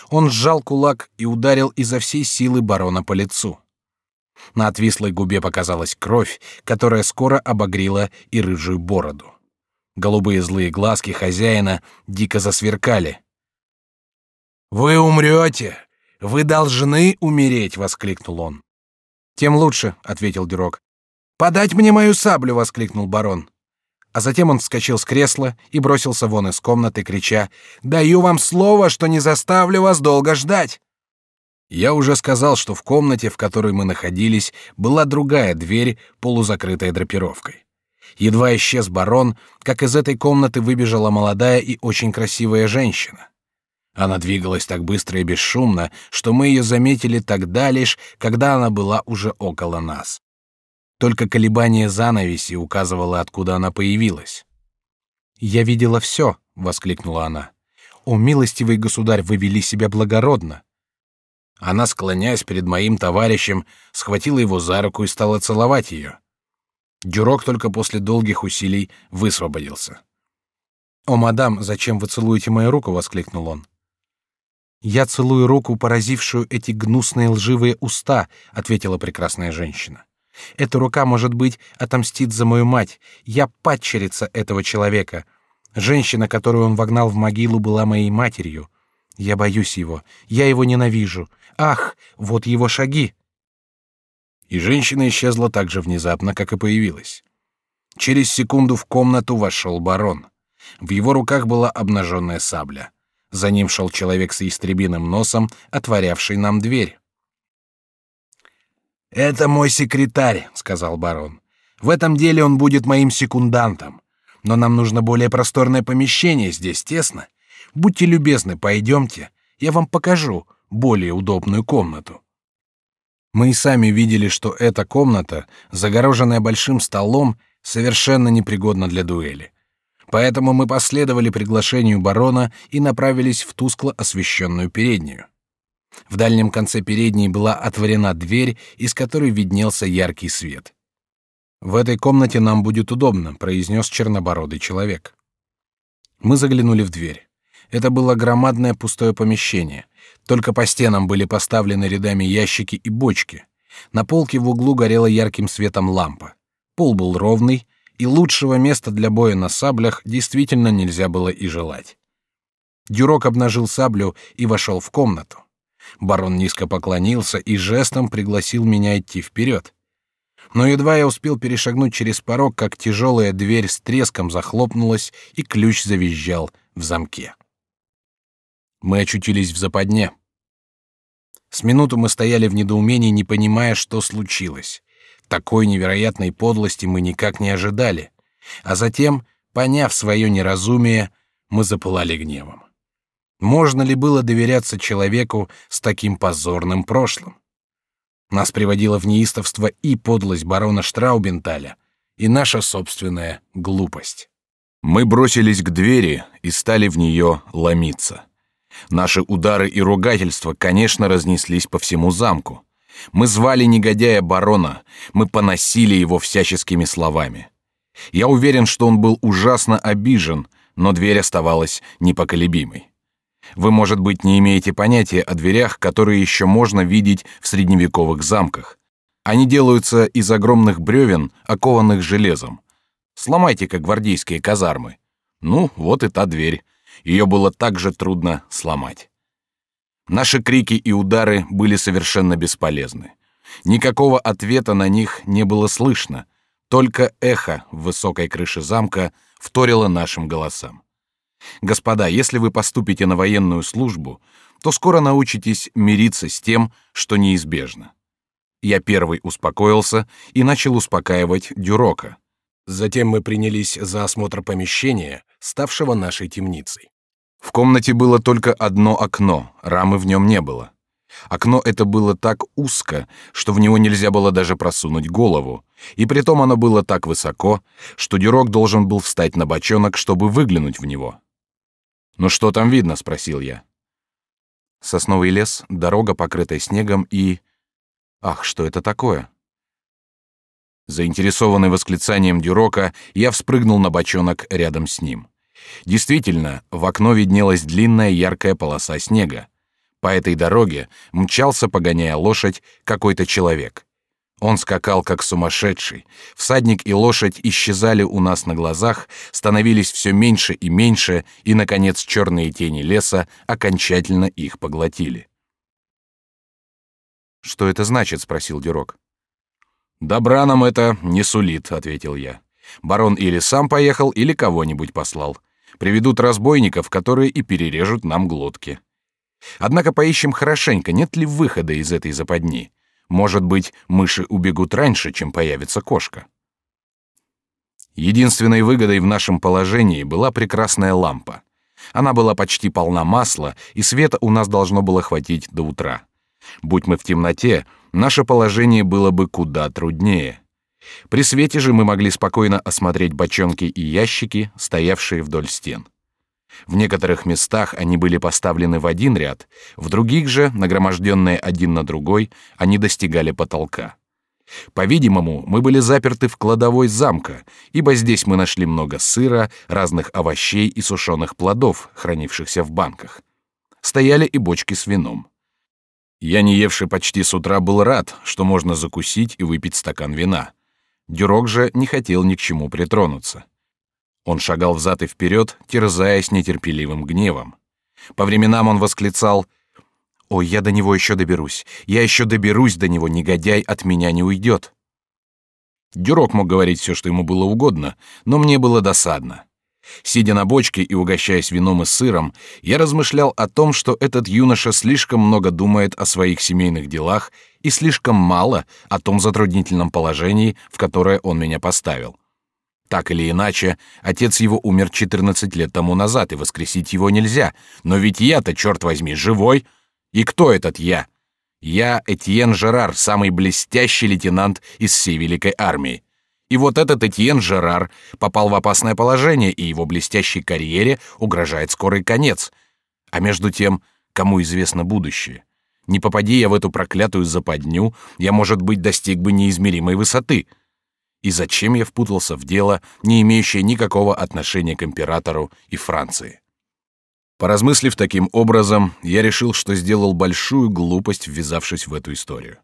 Он сжал кулак и ударил изо всей силы барона по лицу. На отвислой губе показалась кровь, которая скоро обогрела и рыжую бороду. Голубые злые глазки хозяина дико засверкали. Вы умрете, вы должны умереть, воскликнул он. Тем лучше, ответил Дюрок. Подать мне мою саблю, воскликнул барон. А затем он вскочил с кресла и бросился вон из комнаты, крича: "Даю вам слово, что не заставлю вас долго ждать". Я уже сказал, что в комнате, в которой мы находились, была другая дверь, полузакрытая драпировкой. Едва исчез барон, как из этой комнаты выбежала молодая и очень красивая женщина. Она двигалась так быстро и бесшумно, что мы ее заметили тогда лишь, когда она была уже около нас. Только колебание занавеси указывало, откуда она появилась. «Я видела все», — воскликнула она. «О, милостивый государь, вы вели себя благородно». Она, склоняясь перед моим товарищем, схватила его за руку и стала целовать ее. Дюрок только после долгих усилий высвободился. «О, мадам, зачем вы целуете мою руку?» — воскликнул он. «Я целую руку, поразившую эти гнусные лживые уста», — ответила прекрасная женщина. «Эта рука, может быть, отомстит за мою мать. Я падчерица этого человека. Женщина, которую он вогнал в могилу, была моей матерью. Я боюсь его. Я его ненавижу. Ах, вот его шаги!» И женщина исчезла так же внезапно, как и появилась. Через секунду в комнату вошел барон. В его руках была обнаженная сабля. За ним шел человек с истребиным носом, отворявший нам дверь. «Это мой секретарь», — сказал барон. «В этом деле он будет моим секундантом. Но нам нужно более просторное помещение, здесь тесно. Будьте любезны, пойдемте, я вам покажу более удобную комнату». Мы и сами видели, что эта комната, загороженная большим столом, совершенно непригодна для дуэли. Поэтому мы последовали приглашению барона и направились в тускло освещенную переднюю. В дальнем конце передней была отворена дверь, из которой виднелся яркий свет. В этой комнате нам будет удобно, произнес чернобородый человек. Мы заглянули в дверь. Это было громадное пустое помещение. Только по стенам были поставлены рядами ящики и бочки. На полке в углу горела ярким светом лампа. Пол был ровный, и лучшего места для боя на саблях действительно нельзя было и желать. Дюрок обнажил саблю и вошел в комнату. Барон низко поклонился и жестом пригласил меня идти вперед. Но едва я успел перешагнуть через порог, как тяжелая дверь с треском захлопнулась и ключ завизжал в замке. Мы очутились в западне. С минуту мы стояли в недоумении, не понимая, что случилось. Такой невероятной подлости мы никак не ожидали. А затем, поняв свое неразумие, мы запылали гневом. Можно ли было доверяться человеку с таким позорным прошлым? Нас приводило в неистовство и подлость барона Штраубенталя, и наша собственная глупость. Мы бросились к двери и стали в нее ломиться. Наши удары и ругательства, конечно, разнеслись по всему замку. Мы звали негодяя барона, мы поносили его всяческими словами. Я уверен, что он был ужасно обижен, но дверь оставалась непоколебимой. Вы, может быть, не имеете понятия о дверях, которые еще можно видеть в средневековых замках. Они делаются из огромных бревен, окованных железом. Сломайте-ка гвардейские казармы. Ну, вот и та дверь. Ее было так же трудно сломать. Наши крики и удары были совершенно бесполезны. Никакого ответа на них не было слышно, только эхо в высокой крыше замка вторило нашим голосам. Господа, если вы поступите на военную службу, то скоро научитесь мириться с тем, что неизбежно. Я первый успокоился и начал успокаивать Дюрока. Затем мы принялись за осмотр помещения, ставшего нашей темницей. В комнате было только одно окно, рамы в нем не было. Окно это было так узко, что в него нельзя было даже просунуть голову, и притом оно было так высоко, что Дюрок должен был встать на бочонок, чтобы выглянуть в него. «Ну что там видно?» — спросил я. Сосновый лес, дорога, покрытая снегом, и... Ах, что это такое? Заинтересованный восклицанием Дюрока, я вспрыгнул на бочонок рядом с ним. Действительно, в окно виднелась длинная яркая полоса снега. По этой дороге мчался, погоняя лошадь, какой-то человек. Он скакал как сумасшедший. Всадник и лошадь исчезали у нас на глазах, становились все меньше и меньше, и, наконец, черные тени леса окончательно их поглотили. «Что это значит?» — спросил Дюрок. «Добра нам это не сулит», — ответил я. «Барон или сам поехал, или кого-нибудь послал. Приведут разбойников, которые и перережут нам глотки. Однако поищем хорошенько, нет ли выхода из этой западни. Может быть, мыши убегут раньше, чем появится кошка. Единственной выгодой в нашем положении была прекрасная лампа. Она была почти полна масла, и света у нас должно было хватить до утра. Будь мы в темноте, наше положение было бы куда труднее. При свете же мы могли спокойно осмотреть бочонки и ящики, стоявшие вдоль стен. В некоторых местах они были поставлены в один ряд, в других же, нагроможденные один на другой, они достигали потолка. По-видимому, мы были заперты в кладовой замка, ибо здесь мы нашли много сыра, разных овощей и сушеных плодов, хранившихся в банках. Стояли и бочки с вином. Я, не евший почти с утра, был рад, что можно закусить и выпить стакан вина. Дюрок же не хотел ни к чему притронуться. Он шагал взад и вперед, терзаясь нетерпеливым гневом. По временам он восклицал «Ой, я до него еще доберусь! Я еще доберусь до него, негодяй от меня не уйдет!» Дюрок мог говорить все, что ему было угодно, но мне было досадно. Сидя на бочке и угощаясь вином и сыром, я размышлял о том, что этот юноша слишком много думает о своих семейных делах и слишком мало о том затруднительном положении, в которое он меня поставил. Так или иначе, отец его умер 14 лет тому назад, и воскресить его нельзя. Но ведь я-то, черт возьми, живой. И кто этот я? Я Этьен Жерар, самый блестящий лейтенант из всей великой армии. И вот этот Этьен Жерар попал в опасное положение, и его блестящей карьере угрожает скорый конец. А между тем, кому известно будущее? Не попади я в эту проклятую западню, я, может быть, достиг бы неизмеримой высоты — и зачем я впутался в дело, не имеющее никакого отношения к императору и Франции. Поразмыслив таким образом, я решил, что сделал большую глупость, ввязавшись в эту историю.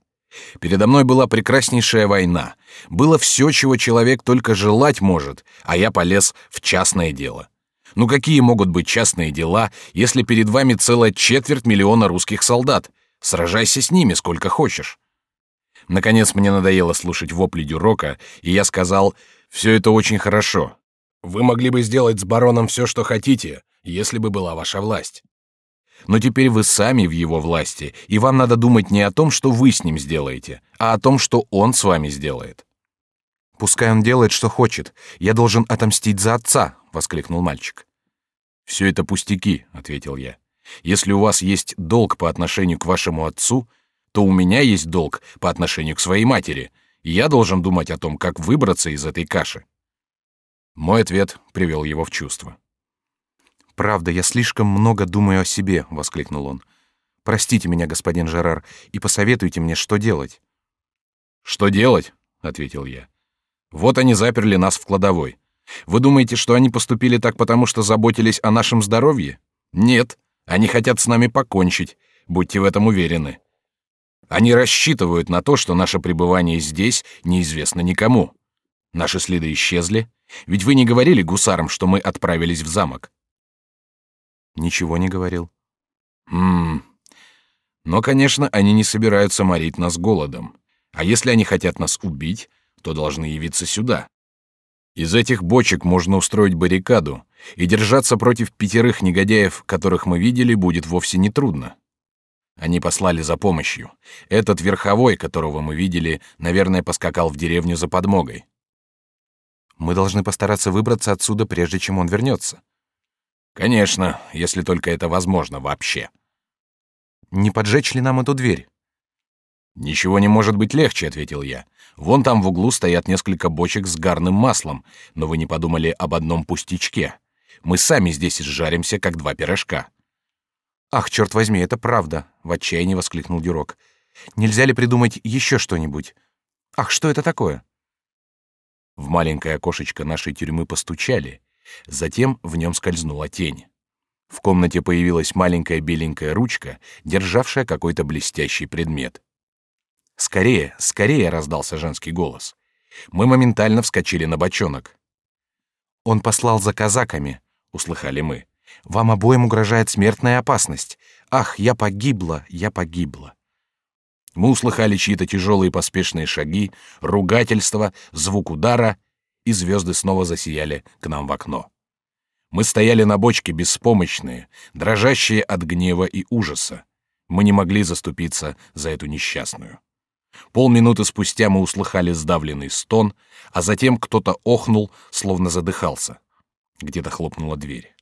Передо мной была прекраснейшая война, было все, чего человек только желать может, а я полез в частное дело. Ну какие могут быть частные дела, если перед вами целая четверть миллиона русских солдат? Сражайся с ними сколько хочешь. Наконец мне надоело слушать вопли Дюрока, и я сказал, «Все это очень хорошо. Вы могли бы сделать с бароном все, что хотите, если бы была ваша власть. Но теперь вы сами в его власти, и вам надо думать не о том, что вы с ним сделаете, а о том, что он с вами сделает. Пускай он делает, что хочет. Я должен отомстить за отца, воскликнул мальчик. Все это пустяки, ответил я. Если у вас есть долг по отношению к вашему отцу, то у меня есть долг по отношению к своей матери. И я должен думать о том, как выбраться из этой каши. Мой ответ привел его в чувство. Правда, я слишком много думаю о себе, воскликнул он. Простите меня, господин Жерар, и посоветуйте мне, что делать. Что делать? ответил я. Вот они заперли нас в кладовой. Вы думаете, что они поступили так потому, что заботились о нашем здоровье? Нет, они хотят с нами покончить. Будьте в этом уверены. Они рассчитывают на то, что наше пребывание здесь неизвестно никому. Наши следы исчезли, ведь вы не говорили гусарам, что мы отправились в замок. Ничего не говорил. Хм. Но, конечно, они не собираются морить нас голодом. А если они хотят нас убить, то должны явиться сюда. Из этих бочек можно устроить баррикаду, и держаться против пятерых негодяев, которых мы видели, будет вовсе не трудно. Они послали за помощью. Этот верховой, которого мы видели, наверное, поскакал в деревню за подмогой. Мы должны постараться выбраться отсюда, прежде чем он вернется. Конечно, если только это возможно вообще. Не поджечь ли нам эту дверь? Ничего не может быть легче, ответил я. Вон там в углу стоят несколько бочек с гарным маслом, но вы не подумали об одном пустячке. Мы сами здесь изжаримся, как два пирожка. Ах, черт возьми, это правда! В отчаянии воскликнул Дюрок. Нельзя ли придумать еще что-нибудь? Ах, что это такое? В маленькое окошечко нашей тюрьмы постучали, Затем в нем скользнула тень. В комнате появилась маленькая беленькая ручка, державшая какой-то блестящий предмет. «Скорее, скорее!» — раздался женский голос. Мы моментально вскочили на бочонок. «Он послал за казаками», — услыхали мы. «Вам обоим угрожает смертная опасность. Ах, я погибла, я погибла». Мы услыхали чьи-то тяжелые поспешные шаги, ругательства, звук удара — и звезды снова засияли к нам в окно. Мы стояли на бочке беспомощные, дрожащие от гнева и ужаса. Мы не могли заступиться за эту несчастную. Полминуты спустя мы услыхали сдавленный стон, а затем кто-то охнул, словно задыхался. Где-то хлопнула дверь.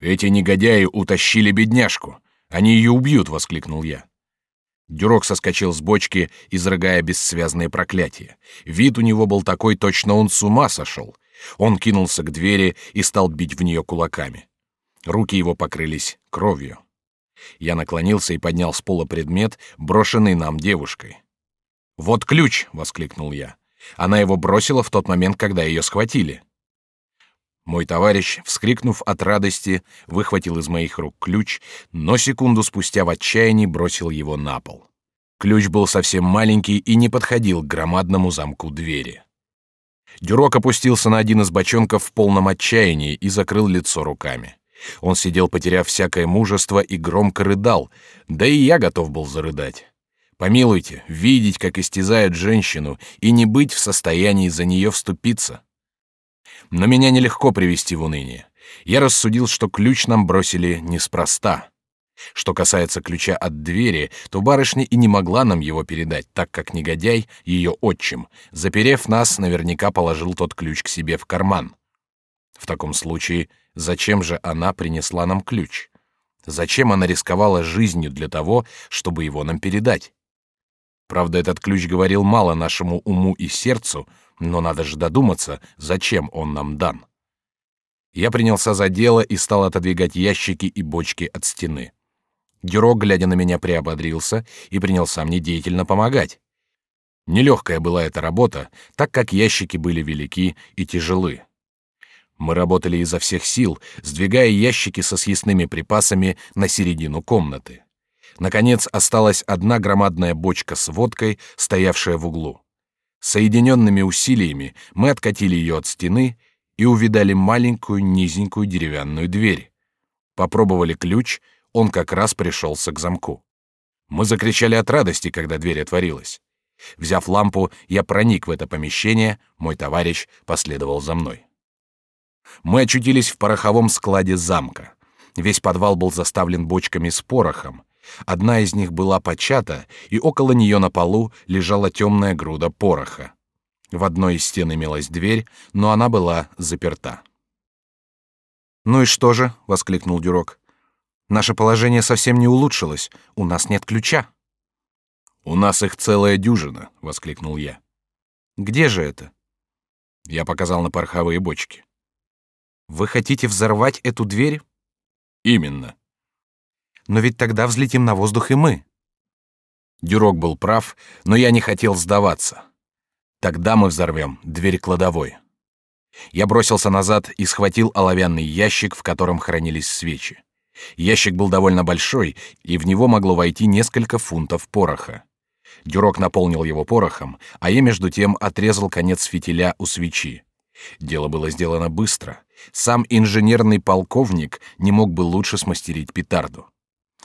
«Эти негодяи утащили бедняжку! Они ее убьют!» — воскликнул я. Дюрок соскочил с бочки, изрыгая бессвязные проклятия. Вид у него был такой, точно он с ума сошел. Он кинулся к двери и стал бить в нее кулаками. Руки его покрылись кровью. Я наклонился и поднял с пола предмет, брошенный нам девушкой. «Вот ключ!» — воскликнул я. Она его бросила в тот момент, когда ее схватили. Мой товарищ, вскрикнув от радости, выхватил из моих рук ключ, но секунду спустя в отчаянии бросил его на пол. Ключ был совсем маленький и не подходил к громадному замку двери. Дюрок опустился на один из бочонков в полном отчаянии и закрыл лицо руками. Он сидел, потеряв всякое мужество, и громко рыдал, да и я готов был зарыдать. Помилуйте, видеть, как истязают женщину, и не быть в состоянии за нее вступиться. Но меня нелегко привести в уныние. Я рассудил, что ключ нам бросили неспроста. Что касается ключа от двери, то барышня и не могла нам его передать, так как негодяй, ее отчим, заперев нас, наверняка положил тот ключ к себе в карман. В таком случае, зачем же она принесла нам ключ? Зачем она рисковала жизнью для того, чтобы его нам передать? Правда, этот ключ говорил мало нашему уму и сердцу, но надо же додуматься, зачем он нам дан. Я принялся за дело и стал отодвигать ящики и бочки от стены. Дюро, глядя на меня, приободрился и принялся мне деятельно помогать. Нелегкая была эта работа, так как ящики были велики и тяжелы. Мы работали изо всех сил, сдвигая ящики со съестными припасами на середину комнаты. Наконец осталась одна громадная бочка с водкой, стоявшая в углу. Соединенными усилиями мы откатили ее от стены, и увидали маленькую низенькую деревянную дверь. Попробовали ключ, он как раз пришелся к замку. Мы закричали от радости, когда дверь отворилась. Взяв лампу, я проник в это помещение, мой товарищ последовал за мной. Мы очутились в пороховом складе замка. Весь подвал был заставлен бочками с порохом. Одна из них была почата, и около нее на полу лежала темная груда пороха. В одной из стен имелась дверь, но она была заперта. «Ну и что же?» — воскликнул Дюрок. «Наше положение совсем не улучшилось. У нас нет ключа». «У нас их целая дюжина», — воскликнул я. «Где же это?» Я показал на пороховые бочки. «Вы хотите взорвать эту дверь?» «Именно». «Но ведь тогда взлетим на воздух и мы». Дюрок был прав, но я не хотел сдаваться. Тогда мы взорвем дверь кладовой. Я бросился назад и схватил оловянный ящик, в котором хранились свечи. Ящик был довольно большой, и в него могло войти несколько фунтов пороха. Дюрок наполнил его порохом, а я между тем отрезал конец фитиля у свечи. Дело было сделано быстро. Сам инженерный полковник не мог бы лучше смастерить петарду.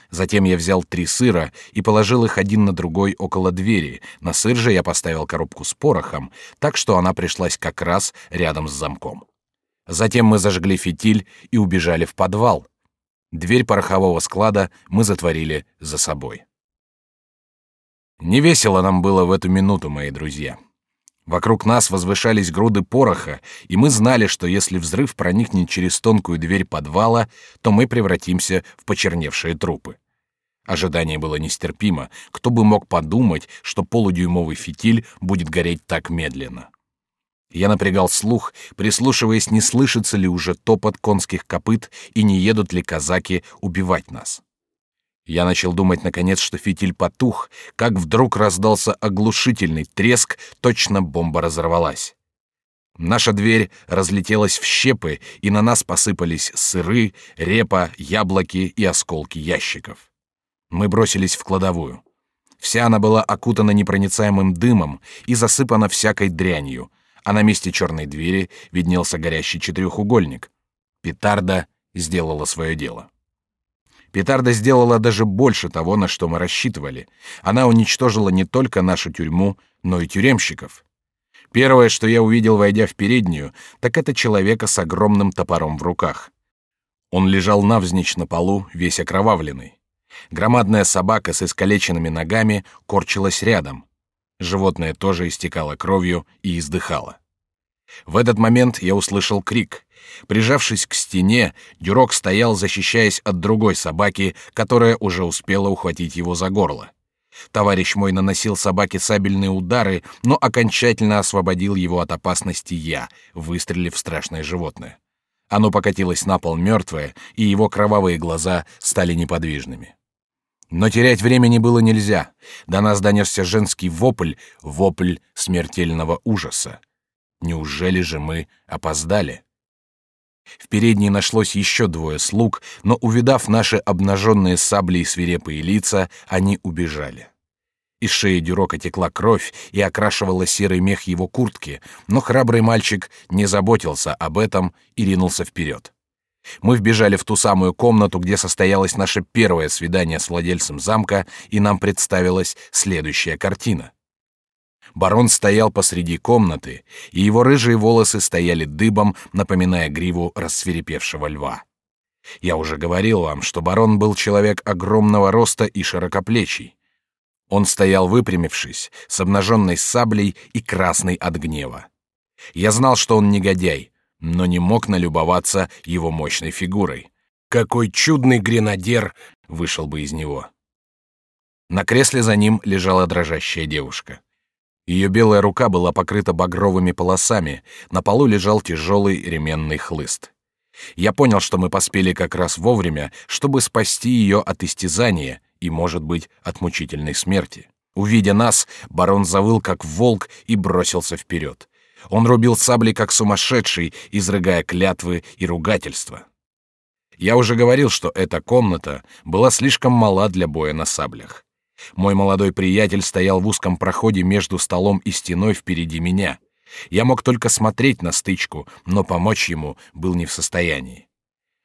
Затем я взял три сыра и положил их один на другой около двери. На сыр же я поставил коробку с порохом, так что она пришлась как раз рядом с замком. Затем мы зажгли фитиль и убежали в подвал. Дверь порохового склада мы затворили за собой. Не весело нам было в эту минуту, мои друзья. Вокруг нас возвышались груды пороха, и мы знали, что если взрыв проникнет через тонкую дверь подвала, то мы превратимся в почерневшие трупы. Ожидание было нестерпимо. Кто бы мог подумать, что полудюймовый фитиль будет гореть так медленно? Я напрягал слух, прислушиваясь, не слышится ли уже топот конских копыт и не едут ли казаки убивать нас. Я начал думать, наконец, что фитиль потух, как вдруг раздался оглушительный треск, точно бомба разорвалась. Наша дверь разлетелась в щепы, и на нас посыпались сыры, репа, яблоки и осколки ящиков. Мы бросились в кладовую. Вся она была окутана непроницаемым дымом и засыпана всякой дрянью, а на месте черной двери виднелся горящий четырехугольник. Петарда сделала свое дело. Петарда сделала даже больше того, на что мы рассчитывали. Она уничтожила не только нашу тюрьму, но и тюремщиков. Первое, что я увидел, войдя в переднюю, так это человека с огромным топором в руках. Он лежал навзничь на полу, весь окровавленный. Громадная собака с искалеченными ногами корчилась рядом. Животное тоже истекало кровью и издыхало. В этот момент я услышал крик. Прижавшись к стене, Дюрок стоял, защищаясь от другой собаки, которая уже успела ухватить его за горло. Товарищ мой наносил собаке сабельные удары, но окончательно освободил его от опасности я, выстрелив в страшное животное. Оно покатилось на пол мертвое, и его кровавые глаза стали неподвижными. Но терять времени было нельзя. До нас донесся женский вопль, вопль смертельного ужаса. Неужели же мы опоздали? В передней нашлось еще двое слуг, но, увидав наши обнаженные сабли и свирепые лица, они убежали. Из шеи Дюрока текла кровь и окрашивала серый мех его куртки, но храбрый мальчик не заботился об этом и ринулся вперед. Мы вбежали в ту самую комнату, где состоялось наше первое свидание с владельцем замка, и нам представилась следующая картина. Барон стоял посреди комнаты, и его рыжие волосы стояли дыбом, напоминая гриву рассверепевшего льва. Я уже говорил вам, что барон был человек огромного роста и широкоплечий. Он стоял выпрямившись, с обнаженной саблей и красный от гнева. Я знал, что он негодяй, но не мог налюбоваться его мощной фигурой. Какой чудный гренадер вышел бы из него. На кресле за ним лежала дрожащая девушка. Ее белая рука была покрыта багровыми полосами, на полу лежал тяжелый ременный хлыст. Я понял, что мы поспели как раз вовремя, чтобы спасти ее от истязания и, может быть, от мучительной смерти. Увидя нас, барон завыл как волк и бросился вперед. Он рубил саблей как сумасшедший, изрыгая клятвы и ругательства. Я уже говорил, что эта комната была слишком мала для боя на саблях. Мой молодой приятель стоял в узком проходе между столом и стеной впереди меня. Я мог только смотреть на стычку, но помочь ему был не в состоянии.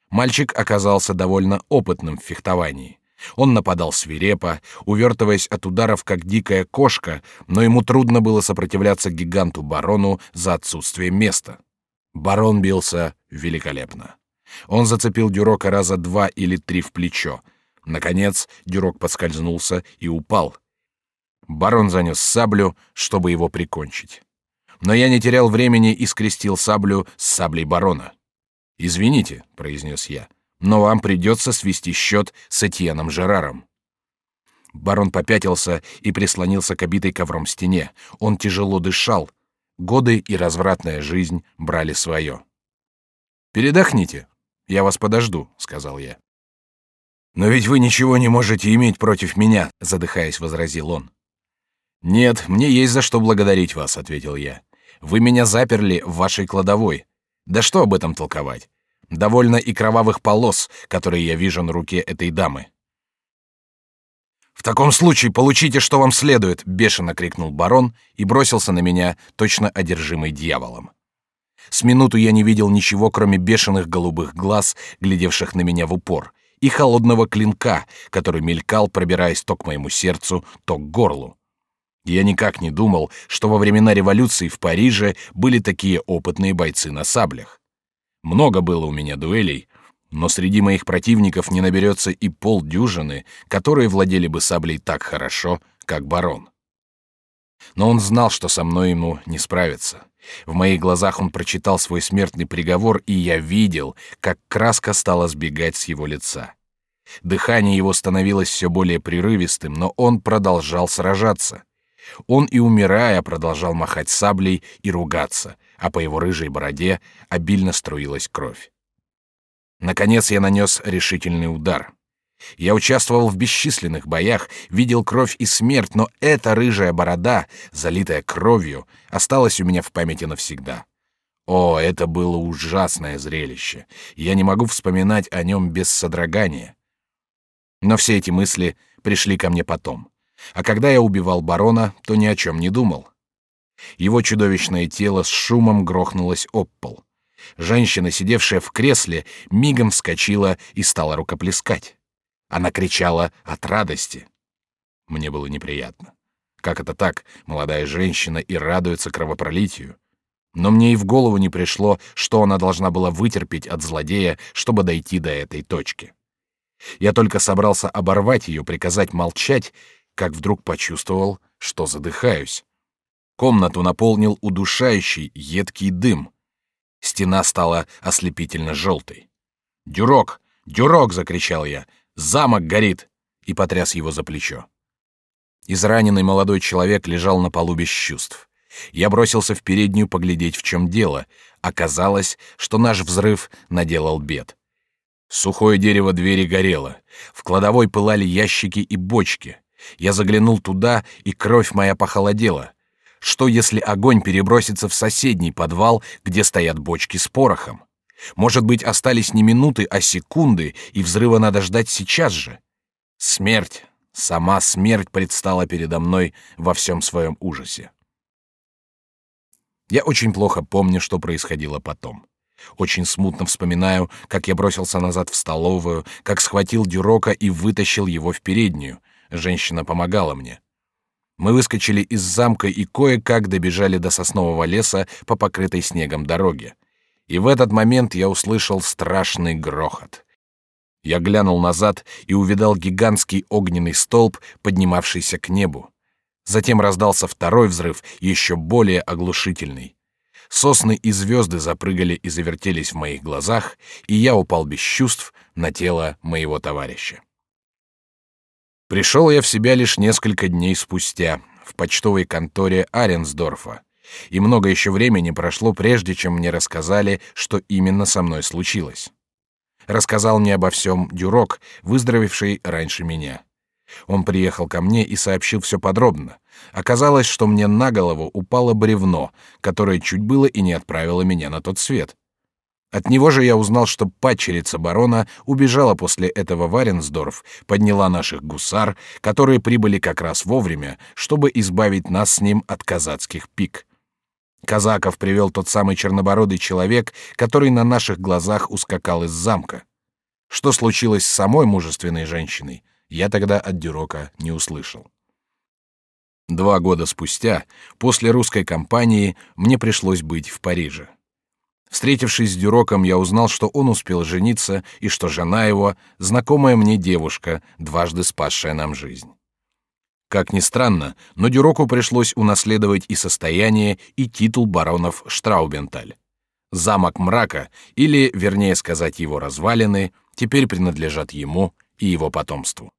Мальчик оказался довольно опытным в фехтовании. Он нападал свирепо, увертываясь от ударов, как дикая кошка, но ему трудно было сопротивляться гиганту-барону за отсутствие места. Барон бился великолепно. Он зацепил Дюрока раза два или три в плечо. Наконец Дюрок подскользнулся и упал. Барон занес саблю, чтобы его прикончить. Но я не терял времени и скрестил саблю с саблей барона. «Извините», — произнес я, — «но вам придется свести счет с Этьеном Жераром». Барон попятился и прислонился к обитой ковром стене. Он тяжело дышал. Годы и развратная жизнь брали свое. «Передохните. Я вас подожду», — сказал я. «Но ведь вы ничего не можете иметь против меня», — задыхаясь, возразил он. «Нет, мне есть за что благодарить вас», — ответил я. «Вы меня заперли в вашей кладовой. Да что об этом толковать? Довольно и кровавых полос, которые я вижу на руке этой дамы». «В таком случае получите, что вам следует», — бешено крикнул барон и бросился на меня, точно одержимый дьяволом. С минуту я не видел ничего, кроме бешеных голубых глаз, глядевших на меня в упор, и холодного клинка, который мелькал, пробираясь то к моему сердцу, то к горлу. Я никак не думал, что во времена революции в Париже были такие опытные бойцы на саблях. Много было у меня дуэлей, но среди моих противников не наберется и полдюжины, которые владели бы саблей так хорошо, как барон. Но он знал, что со мной ему не справиться. В моих глазах он прочитал свой смертный приговор, и я видел, как краска стала сбегать с его лица. Дыхание его становилось все более прерывистым, но он продолжал сражаться. Он и умирая продолжал махать саблей и ругаться, а по его рыжей бороде обильно струилась кровь. Наконец я нанес решительный удар. Я участвовал в бесчисленных боях, видел кровь и смерть, но эта рыжая борода, залитая кровью, осталась у меня в памяти навсегда. О, это было ужасное зрелище. Я не могу вспоминать о нем без содрогания. Но все эти мысли пришли ко мне потом. А когда я убивал барона, то ни о чем не думал. Его чудовищное тело с шумом грохнулось об пол. Женщина, сидевшая в кресле, мигом вскочила и стала рукоплескать. Она кричала от радости. Мне было неприятно. Как это так, молодая женщина и радуется кровопролитию? Но мне и в голову не пришло, что она должна была вытерпеть от злодея, чтобы дойти до этой точки. Я только собрался оборвать ее, приказать молчать, как вдруг почувствовал, что задыхаюсь. Комнату наполнил удушающий, едкий дым. Стена стала ослепительно желтой. «Дюрок! Дюрок!» — закричал я. «Замок горит!» и потряс его за плечо. Израненный молодой человек лежал на полу без чувств. Я бросился в переднюю поглядеть, в чем дело. Оказалось, что наш взрыв наделал бед. Сухое дерево двери горело. В кладовой пылали ящики и бочки. Я заглянул туда, и кровь моя похолодела. Что, если огонь перебросится в соседний подвал, где стоят бочки с порохом? Может быть, остались не минуты, а секунды, и взрыва надо ждать сейчас же? Смерть, сама смерть предстала передо мной во всем своем ужасе. Я очень плохо помню, что происходило потом. Очень смутно вспоминаю, как я бросился назад в столовую, как схватил Дюрока и вытащил его в переднюю, Женщина помогала мне. Мы выскочили из замка и кое-как добежали до соснового леса по покрытой снегом дороге. И в этот момент я услышал страшный грохот. Я глянул назад и увидал гигантский огненный столб, поднимавшийся к небу. Затем раздался второй взрыв, еще более оглушительный. Сосны и звезды запрыгали и завертелись в моих глазах, и я упал без чувств на тело моего товарища. Пришел я в себя лишь несколько дней спустя в почтовой конторе Аренсдорфа, и много еще времени прошло, прежде чем мне рассказали, что именно со мной случилось. Рассказал мне обо всем Дюрок, выздоровевший раньше меня. Он приехал ко мне и сообщил все подробно. Оказалось, что мне на голову упало бревно, которое чуть было и не отправило меня на тот свет. От него же я узнал, что падчерица барона убежала после этого в Аренсдорф, подняла наших гусар, которые прибыли как раз вовремя, чтобы избавить нас с ним от казацких пик. Казаков привел тот самый чернобородый человек, который на наших глазах ускакал из замка. Что случилось с самой мужественной женщиной, я тогда от Дюрока не услышал. Два года спустя, после русской кампании, мне пришлось быть в Париже. Встретившись с Дюроком, я узнал, что он успел жениться и что жена его — знакомая мне девушка, дважды спасшая нам жизнь. Как ни странно, но Дюроку пришлось унаследовать и состояние, и титул баронов Штраубенталь. Замок мрака, или, вернее сказать, его развалины, теперь принадлежат ему и его потомству.